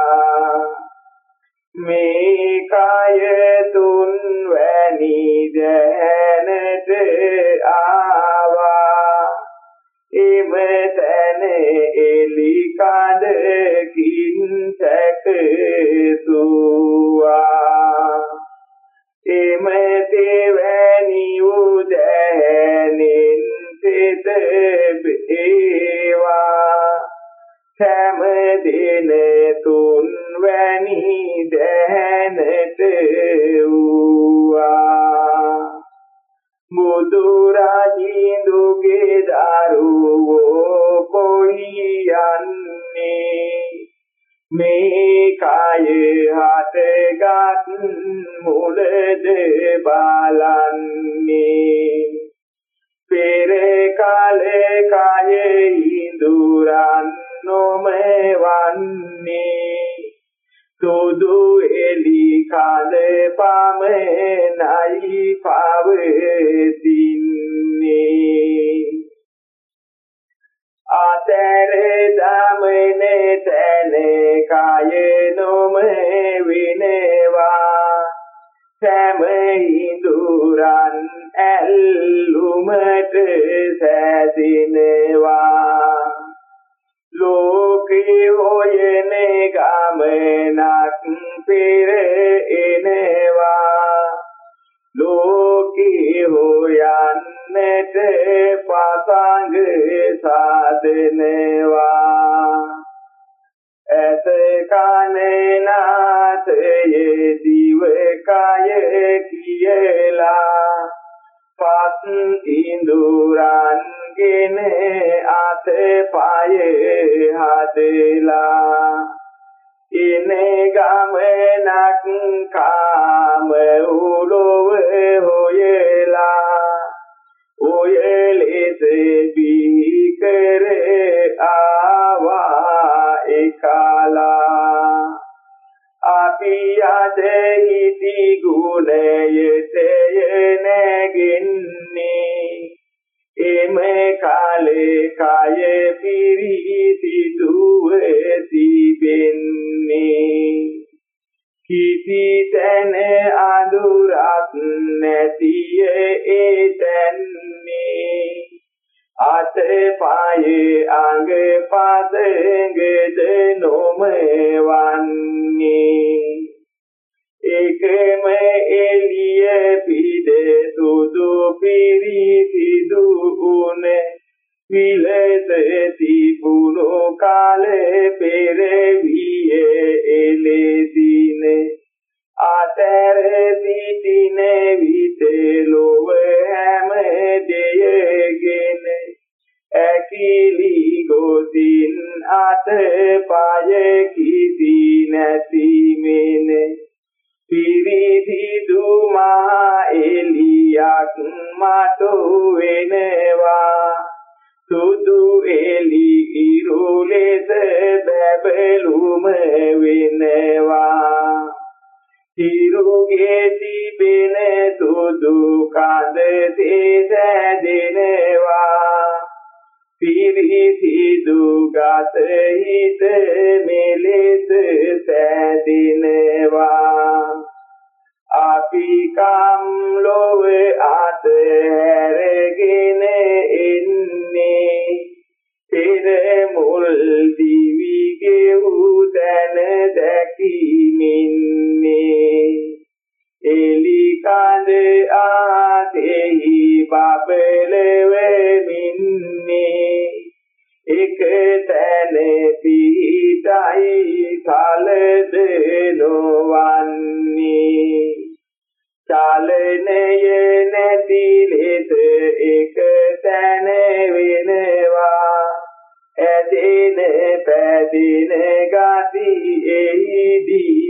B: මේ කය දැනට වූවා බුදු රජින්දුගේ දරුවෝ කොහි යන්නේ? මේ කය හටගත් මුලද බලන්නේ. පෙර කාලේ කය ඉඳුරන් නොමවන්නේ. සුදු එලි කඳ පමනයි පවතින්නේ. අතර දමනේ තන කය නොම විනවා. සෑම ඉඳුරන් ඇල්ලුමට සැදිනවා. ලෝකේ හොයනේ ගමනක් පෙර එනවා ලෝකේ හොයන්නට පසංග සාදනවා. ඇත කනේ නාසයේ දිව කය කියලා පස් ඉඳුරන්ගෙන අත පය හදලා එන ගමනක් කාම උලොව හොයලා ඔයලෙස බිකර ආවා එකලා. අපි අද හිති ගුණයට නැගින්නේ එම කාලේ කය පිරිසිදු වෙති බෙන්නේ තිබෙන්නේ කිසි තැන අඳුරක් නැතිය ඒ තැන්නේ අත පායේ අඟ පදඟද නොමවන්නේ. ඒකම එළිය පිට සුදු පිරිසිදු උන. විලද තිබුණු කාලේ පෙරවිය එලෙසින අතර සිටින විට ලොව හැම දෙයගෙන ඇකිලි ගොසින් අත පය කිසි නැති මෙනේ. පිරිසිදු මහා එලියක් මතු වෙනවා. සුදු එලි ඉරු ලෙස බබළුම වෙනවා. හිරුගේ තිබෙන සුදු කඳ තේසැදෙනවා පිරිසිදු ගත හිත මෙලෙස සැදිනවා. අපි කම් ලොව අතහැරගෙන එන්නේ පෙර මුල් දිවි ගෙවු තැන දැකීමින්නේ. එලි කඳ ආතෙහි බබලෙවෙමින්නේ. එක තැන පිහිටයි කලද නොවන්නේ. චලනය නැති ලෙස එක පැදින ගති එහිදී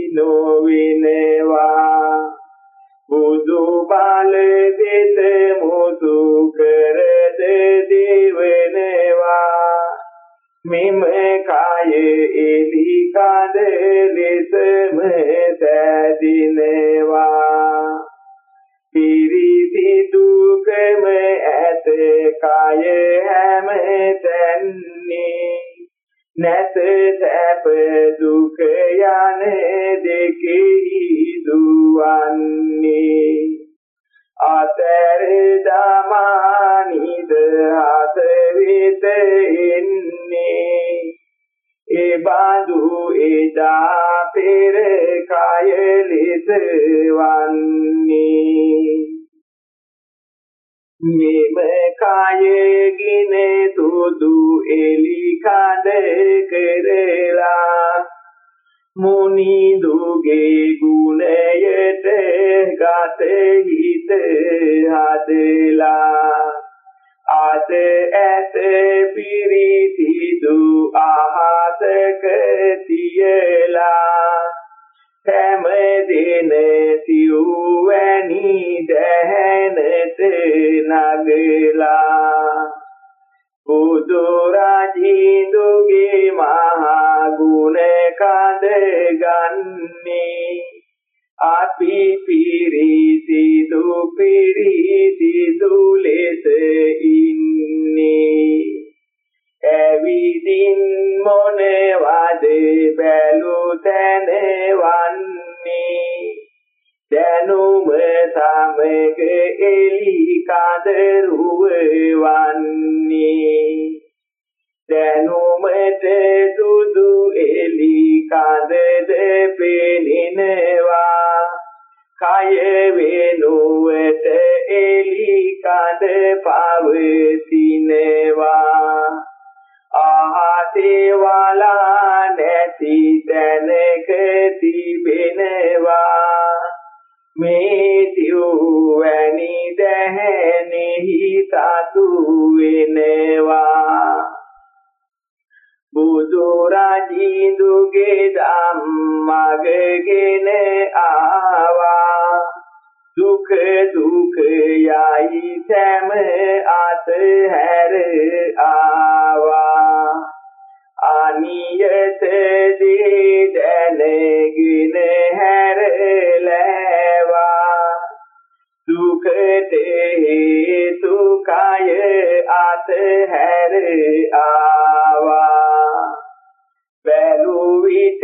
B: බැලූ විට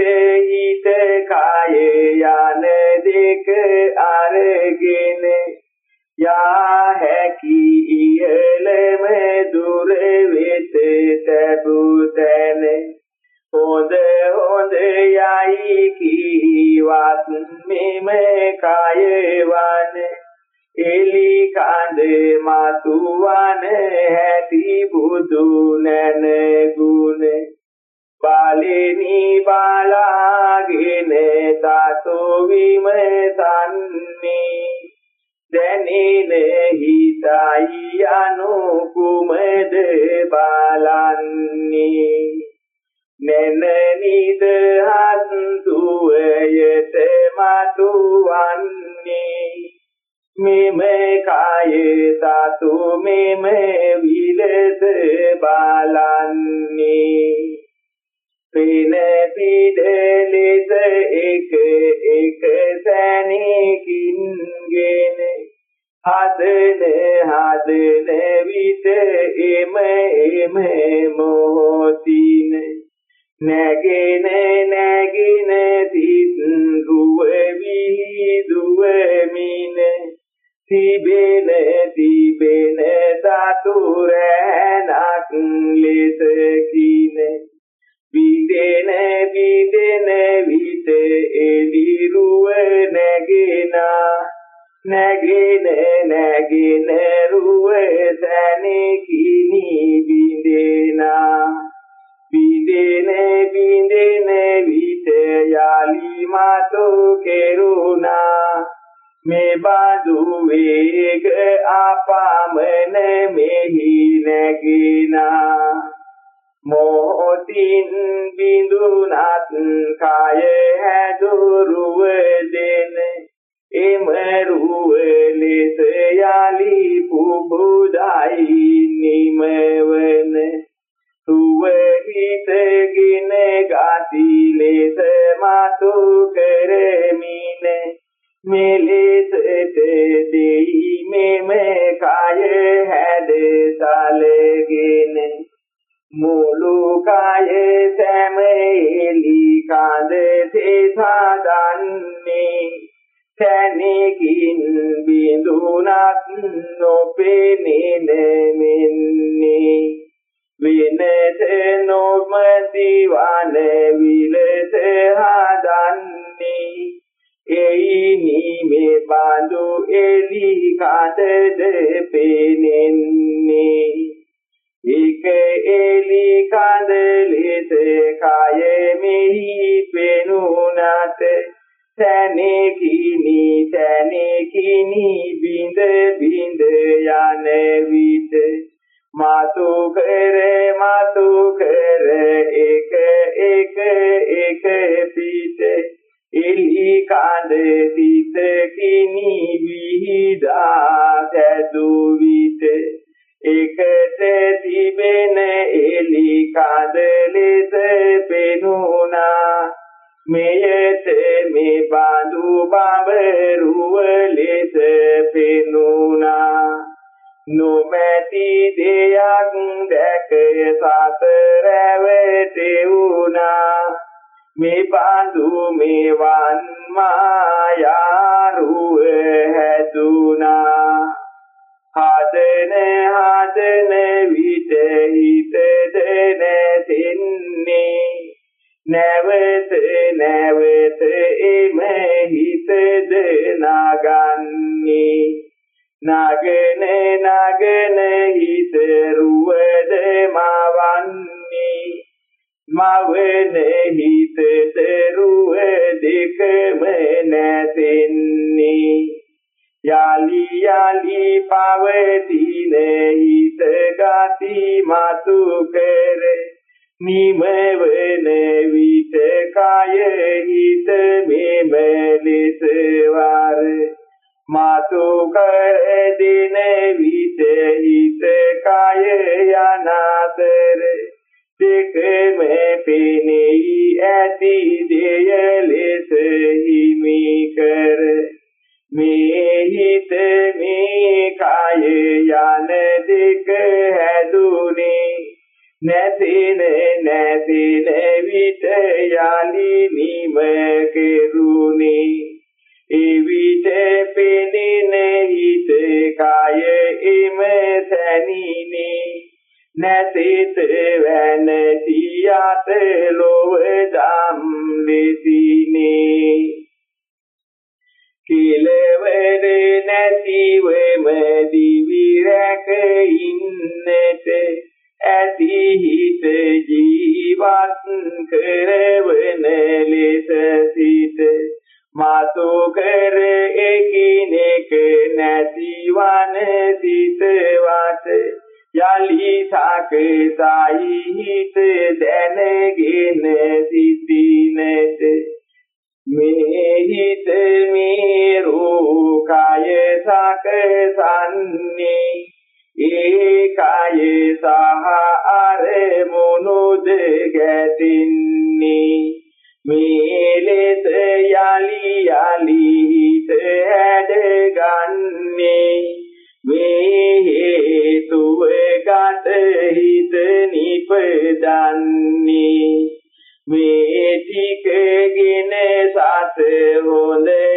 B: හිත කය යන දෙක අරගෙන යා හැකි ඉහළම දුර වෙත තබුතන හොඳ හොඳ යයි කීවත් මෙම කය වන එලි කඳ මතුවන හැටි බුදු නැන ගුණ බලෙනි බලාගෙන තතෝ විමසන්නේ දැනෙන හිතයි අනු කුමද බලන්නේ. නෙන නිදහත් සුවයට මතුවන්නේ. මෙම කය සතු මෙම විලස බලන්නේ. පින පිඩලෙස එක එක සැනකින්ගෙන හදන හදන විට එම එම මොහොතින නැගෙන නැගෙන සිත් රුව විදුවමින තිබෙන තිබෙන සතුරැනක් ලෙස කිනේ විදෙන විදෙන විට එලිරුව නැගෙනා නැගෙන නැගෙන රුව සැනකිනි විදෙනා විදෙන විදෙන විට යාලි මතු කෙරුණා. මේ බඳු වේග අපමණ මෙහි නැගිනා. මොහොතින් බිඳුනත් කය හැදුරුව දෙන එම රුව ලෙස යලි පුබුදයි නිමවන. රුව හිතගෙන ගති ලෙස මතු කරමින. මෙලෙසට දෙයි මෙම කය හැද සලගෙන. මුළු කයේ සැමෙලි කඳ තේසාදන්නේ තැනකින් බිඳුනක් නොපෙනෙන මෙන්නේ. විනත නොමැති වන විලස හදන්නේ. එයිනි මේ බඳු එලි කඳද පෙනෙන්නේ. එක එලි කඳ ලෙස කය මෙහි පෙනුනත තැනකිනි තැනකිනි බිඳ බිඳ යන විට මතු කර මතු කර එක එක එක පිට එලි කඳ සිත කිනි විහිදා සැදු විට එකට තිබෙන එලි කඳ ලෙස පෙනුණා. මෙයට මේ බඳු බඹරුව ලෙස පෙනුණා. නොමැති දෙයක් දැක සතර වැටෙුණා. මේ බඳු මේවන් මායාරුව හැදුනා හදන හදන විට හිතද නැතින්නේ නැවත නැවත එම හිතද නගන්නේ නගන නගන හිත රුවද මවන්නේ. මවන හිතද රුව දෙකම නැතින්නේ. යලි යලි පවතින හිත ගති මතු කර. නිමවන විට කය හිත මෙම ලෙස වර. මතු කර දින විට හිත කය යනාතර දෙකම පෙනෙයි ඇති දෙය ලෙස හිමි කර. මේ හිත මේ කය යන දෙක හැදුනේ නැතින නැතින විට යලි නිම කෙරුනේ. එවිට පෙනෙන හිත කය එම සැනිනේ නැතිත වැන තියත ලොව දම් ලෙසිනේ කෙලවර නැතිවම දිවි රැක ඉන්නට ඇති හිත ජීවත් කරවන ලෙස සිට මාතු කර එකිනෙක නැතිවන සිට වාසේ යලි සාකසයි හිත දැනගෙන සිටිනට මෙහිත මේරු කය සකසන්නේ ඒකය සහ අරමුණු දෙගැතින්නේ මේලෙස යලි යලි හිත හැඩගන්නේ. මේ හේතුව ගත හිත නිපදන්නේ. මේ වාසේ හොඳේ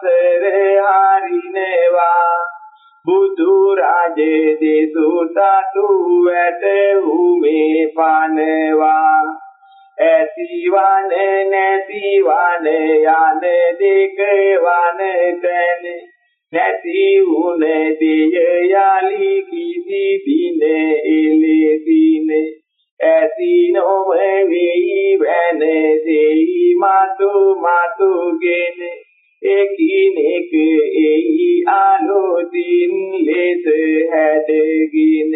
B: සසර හරිනවා. බුදු රජේ දෙසු සතු වැට උමේ පනවා. ඇතිවන නැතිවන යන දෙක වන තැන නැති උන දෙය යලි කිසි දින එලෙසින ඇති නොව වෙයි වැන දෙයි මතු මතුගෙන එකිනෙක එයි අලෝතින් ලෙස හැදගෙන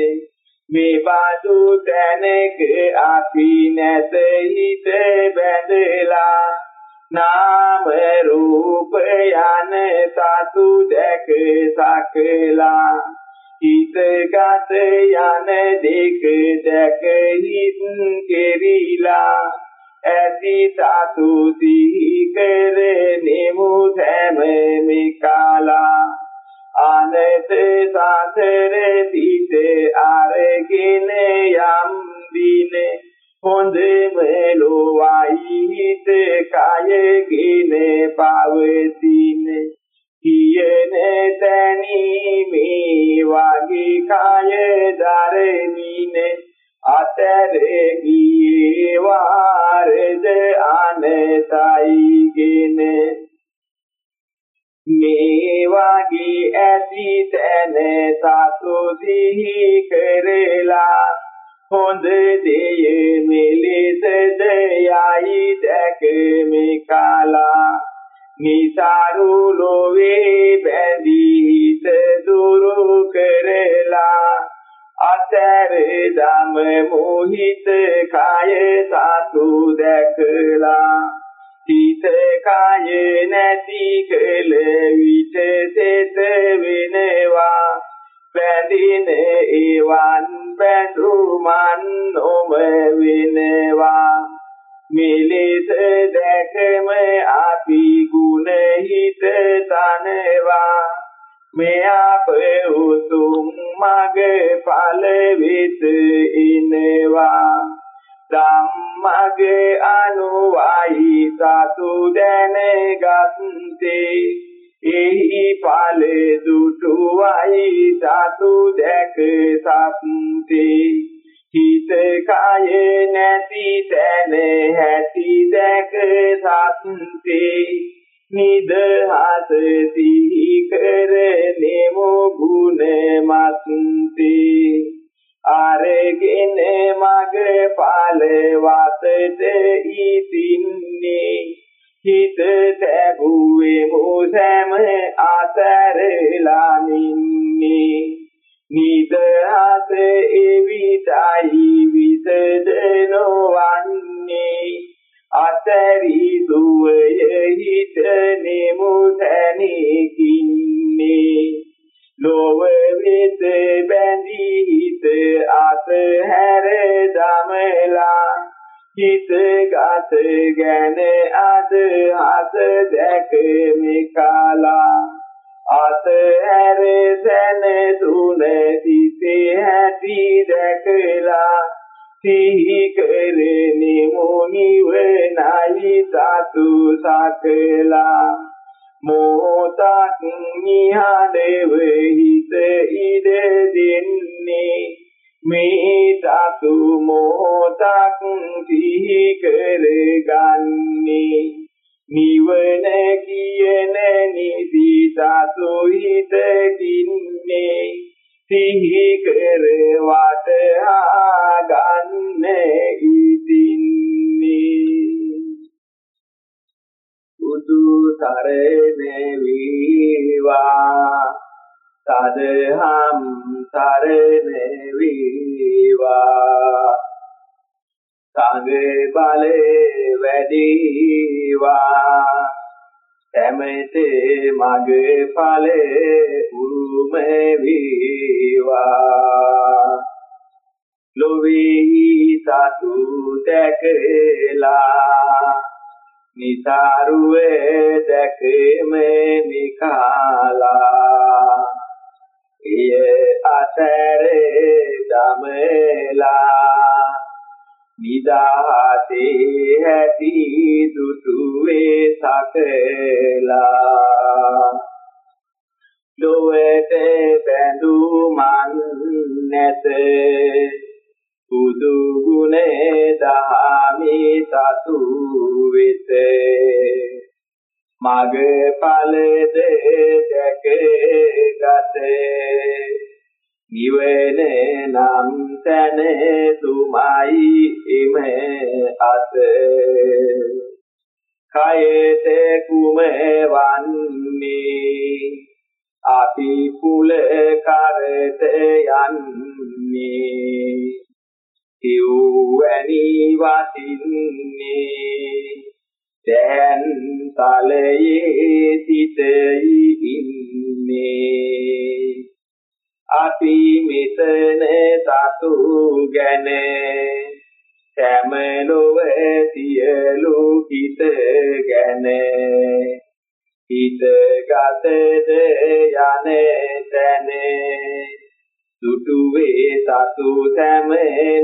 B: මේ බඳු තැනක අපි නැත හිත බැඳලා නාම රූප යන සතු දැක සකලා. හිතගත යන දෙක දැක හිත් කෙරිලා. ඇති සතු සිහි කර නෙමු සෑම මිකාලා. අනත සසර සිට අරගෙන යම් දිනේ හොඳම ලෝවයි හිත කයගෙන පවතින. කියන තැනි මේ වගේ කය දරමින අතර ගියේ වාරද අනතයිගෙන මේ වගේ ඇති තැන සතු සිහි කරලා හොඳ දෙය මෙලෙසද යයි දැක මිකලා. නිසාරු ලෝවේ බැඳී හිත දුරු කරලා අතර දම මොහිත කය සතු දැකලා හිත කය නැති කල විට තෙත වෙනවා. බැඳින ඒවන් බැඳුමන් නොම වෙනවා. මෙලෙස දැකම අපි ගුණ හිත තනවා. මේ අප උතුම් මග ඵල වෙත එනවා ධම්මග අනුවයි සතු දැනගත්තේ. එහි ඵල දුටුවයි සතු දැක සත්තේ හිත කය නැති තැන හැටි දැක සත්තේ නිදහස සිහි කරනෙමු ගුණ මත්තේ අරගෙන මග පලවතට ඉතින්නේ. හිත තැබුවෙමු සෑම අතරලාමින්නේ නිදහස එවිටයි විසදනොවන්නේ අතරි සුවය නෙමු තැනකින්නේ ලෝව වෙත බැඳී හිත අතහැර දමලා. හිත ගත ගැන අද හත දැක මිකලා. අතහැර සැනසුන සිතේ ඇති දැකලා. සිහි කරෙනි මුනිවනයි සතු සකලා. මොහොතක් නිහඬව හිත ඉඩ දෙන්නේ මේ සතු මොහොතක් සිහි කරගන්නේ නිවන කියන නිසි සතු හිතකින්නේ සිහි කර වටහා ගන්න ඉදින්නේ. බුදු තරණේ වේවා සදහම් තරණේ වේවා සංගේ බලේ වැඩිවා එමෙතේ මගේ ඵලේ උරුම වේවා. ලොවේහි සතු දැකලා නිසරුවේ දැකීමේ නිකාලා. එය අතරේ දමලා නිදාසේ ඇති දුටුවේ සකලා. ලොවට බැඳුමන් නැත. බුදු ගුණේ දහමේ සතු වෙත. මග ඵලද දැක ගතේ නිවන නම් තන තුමයි එම අත. කයත කුම වන්නේ? අපි කුල කරත යන්නේ. සිව්වැනි වසින්නේ. දැන් තලයේ සිටයි ඉන්නේ. අපි මෙතන සතු ගැන සෑමලොව සියලු හිත ගැන හිත ගතද යන තැන සුටුවේ සතු සැම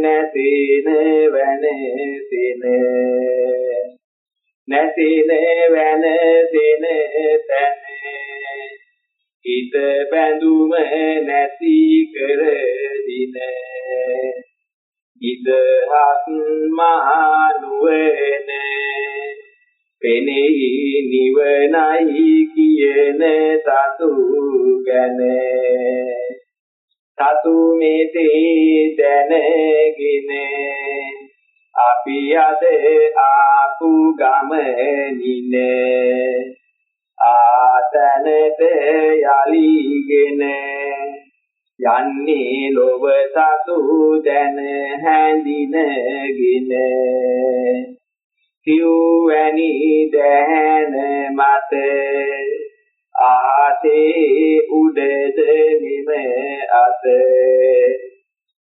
B: නැසින වෙනසින නැසින වෙනසින තැන හිත බැඳුම නැති කර දින. ඉදහත් මහනුවන පෙනෙහි නිවනයි කියන සතු ගැන. සතු මෙතේ දැනගෙන අපි අද ආපු ගමනිනේ ආතනත යලිගෙන යන්නේ ලොව සතු දැන හැඳිනගෙන. සිව්වැනි දැන මත ආසේ උඩද නිම අත.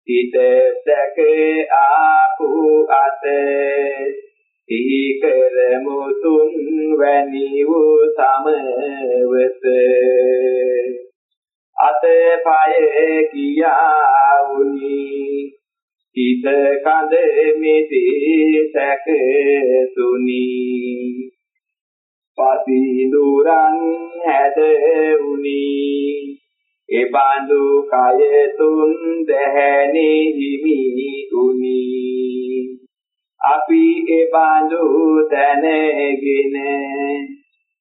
B: හිත දැක ආපු අත. සිහි කරමු තුන් වැනි වූ සමවත අත පය කියා උනි හිත කඳ මෙදී සැකසුනි. පති දුරන් හැද උනි එබඳු කය තුන් දැහැනි හිමි උනි අපි එබඳු දැනගෙන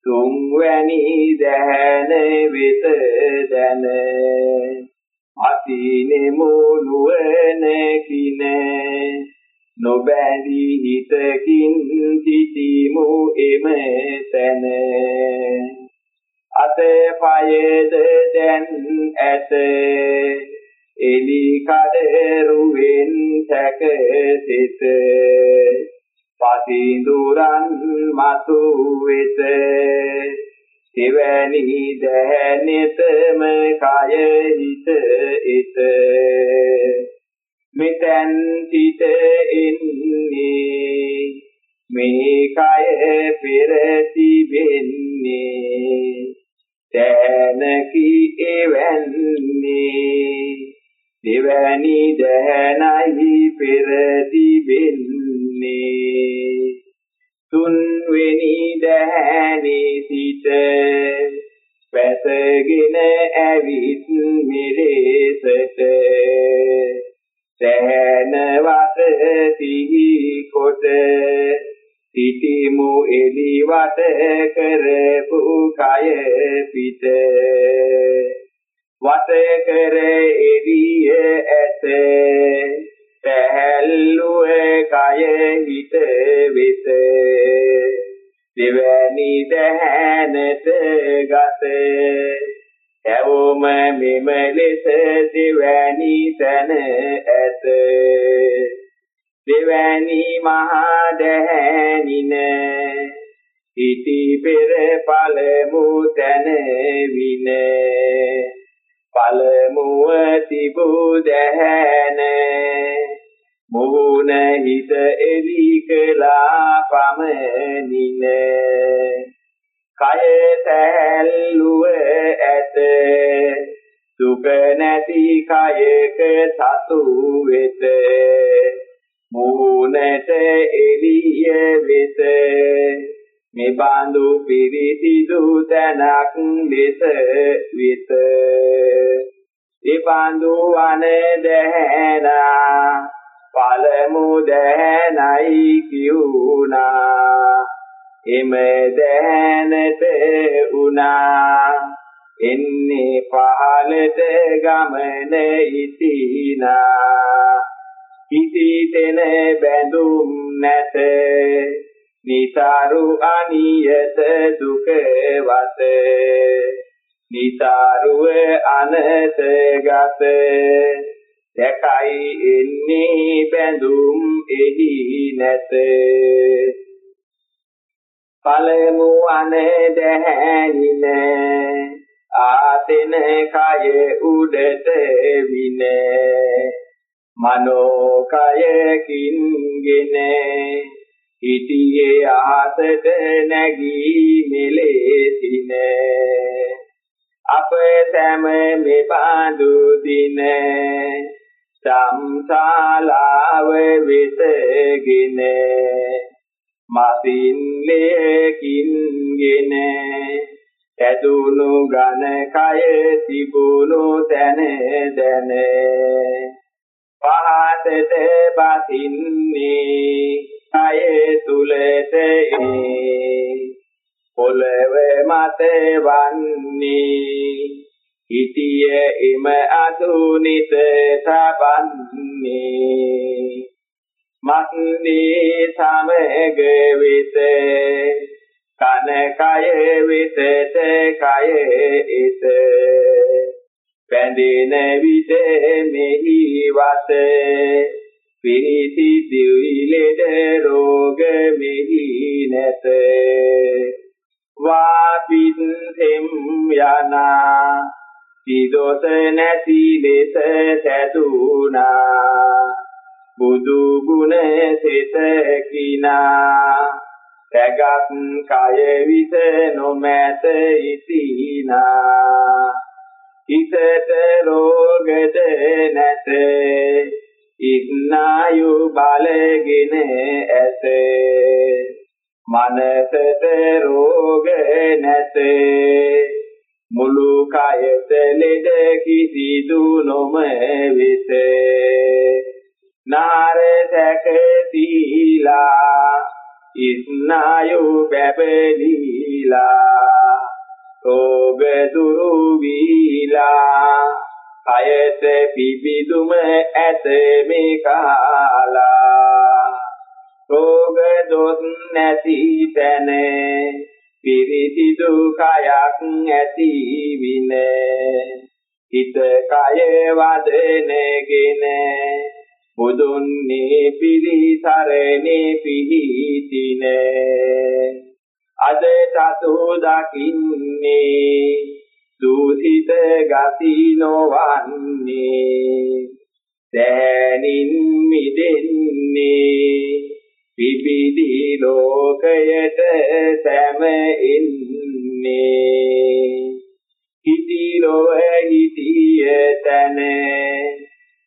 B: තුන්වැනි දැන වෙත දැන අතිනෙමු නුවණකින නොබැඳි හිතකින් සිටිමු එමෙතන අත පයද දැන් ඇත. එලි කඩරුවෙන් සැකසිත පසිඳුරන් මතු වෙත. එවැනි දැනෙතම කය හිත එත. මෙතෙන් සිට එන්නේ මේ කය පෙර තිබෙන්නේ. දැනකි එවැන්නේ දෙවැනි දැනයි පෙර තිබෙන්නේ තුන්වෙනි දැහැනේ සිට පැසගෙන ඇවිත් මෙලෙසට. සෑනවත සිහි කොට සිටිමු එලිවට කරපු කය පිට. වත කර එළිය ඇත. පැහැල්ලුව කය හිත වෙත. දෙවැනි දැහැනට ගත. ඇවොම මෙම ලෙස දෙවැනි තන ඇත. දෙවැනි මහා දැහැනින ඉති පෙර පළමු තන වින. පළමුව තිබූ දැහැන මුහුණ හිත එලි කළා පමනින කය සැල්ලුව ඇත. සුඛ නැති කයක සතු වෙත. මූණට එළිය වෙත. මෙබඳු පිරිසිදු තැනක් ලෙස වෙත. එබඳු අනදහැනා පළමු දැනයි කියුණා එම දැනට උනා එන්නේ පහලට ගමන ඉතිනා. කිසිතෙන බැඳුම් නැත. නිසාරු අනියත දුක වත. නිසාරුව අනත ගත. දැකයි එන්නේ බැඳුම් එහි නැත. පළමු අනදැහැනින ආතෙන කය උඩට වින. මනෝ කයකින්ගෙන හිටියේ ආසට නැගී මෙලෙසින අප සෑම මෙබඳු දින සම්සාලාව වෙතගෙන මසින් ලේකින්ගෙන ඇදුණු ඝන කය තිබුණු තැන දැන පහතට බසින්නේ කය තුලට ඒ පොළව මත වන්නේ. හිතිය එම අතුනිත තබන්නේ. මත්නේ සමග වෙත. කන කය වෙතට කය එත. පැඳෙන විට මෙහි වස පිරිසි දිවිලෙද රෝග මෙහි නැත. වාපින් තෙම් යනා සිදොස නැති ලෙස සැදුනා බුදු ගුණ සිත කිනා සැගත් කය විස නොමැත ඉතිනා. හිතට රෝගද නැත. ඉක්නායු බලගෙන ඇත මනසට රෝග නැත මුළු කයත ලෙඩ කිසිදු නොම වෙත නාර සැකසීලා ඉස්නායු බැබලීලා රෝග දුරු වීලා. කයත පිබිදුම ඇත මේ කාලා. රෝග දොස් නැති තැන පිරිසිදු කයක් ඇති විනේ. හිත කය වදනගෙන බුදුන් පිළිසරණේ පිහිටිනේ. අද සතු දකින්නේ දූසිත ගති නොවන්නේ. දැනින් මිදෙන්නේ. විවිධි ලෝකයට සැම ඉන්නේ හිතිලොව හිතිය තැන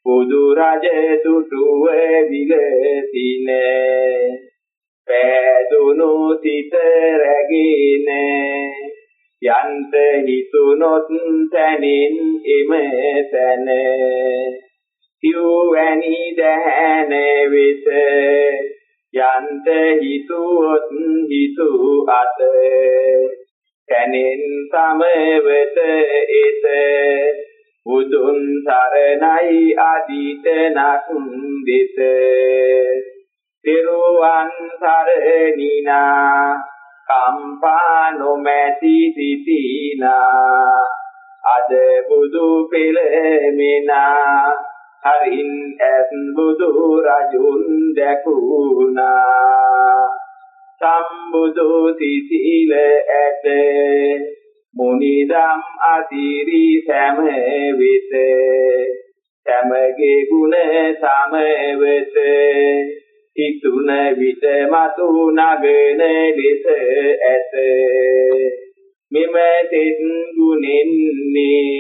B: බුදු රජ දුටුව විලසිනේ පෑදුණු සිත රැගෙන යන්ත හිතුනොත් තනින් එම තන. සිව්වැනි දැහැන වෙත යන්ත හිතුවොත් හිතු අත. තනින් සමවත එත. බුදුන් සරණයි අදිත නක් දෙත තිරුවන් සරණිනා කම්පා නොමැති සිටිනා. අද බුදු පෙළමිනා. හරින් ඇත් බුදු රජුන් දැකුණා. සම්බුදු සිසිල ඇත. මුනිදම් අතිරි සෑම වෙත. සෑමගේ ගුණ සමවත හිතුන විට මතු නගන ලෙස ඇත. මෙම තෙත් ගුණෙන්නේ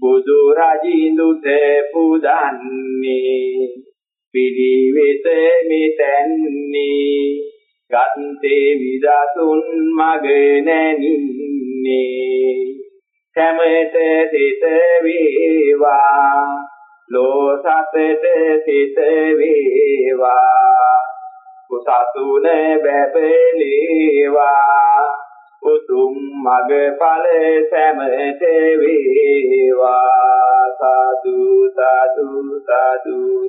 B: බුදු රජින්දුත පුදන්නේ පිළිවෙත මෙතන්නේ ගන්තේ විදසුන් මග නැනින්නේ. සමත සිත වේවා ලෝසතට සිත වේවා කුසතුන බැබලේවා උතුම් මගඵල සැමට වේවා සාදු සාදු සාදු.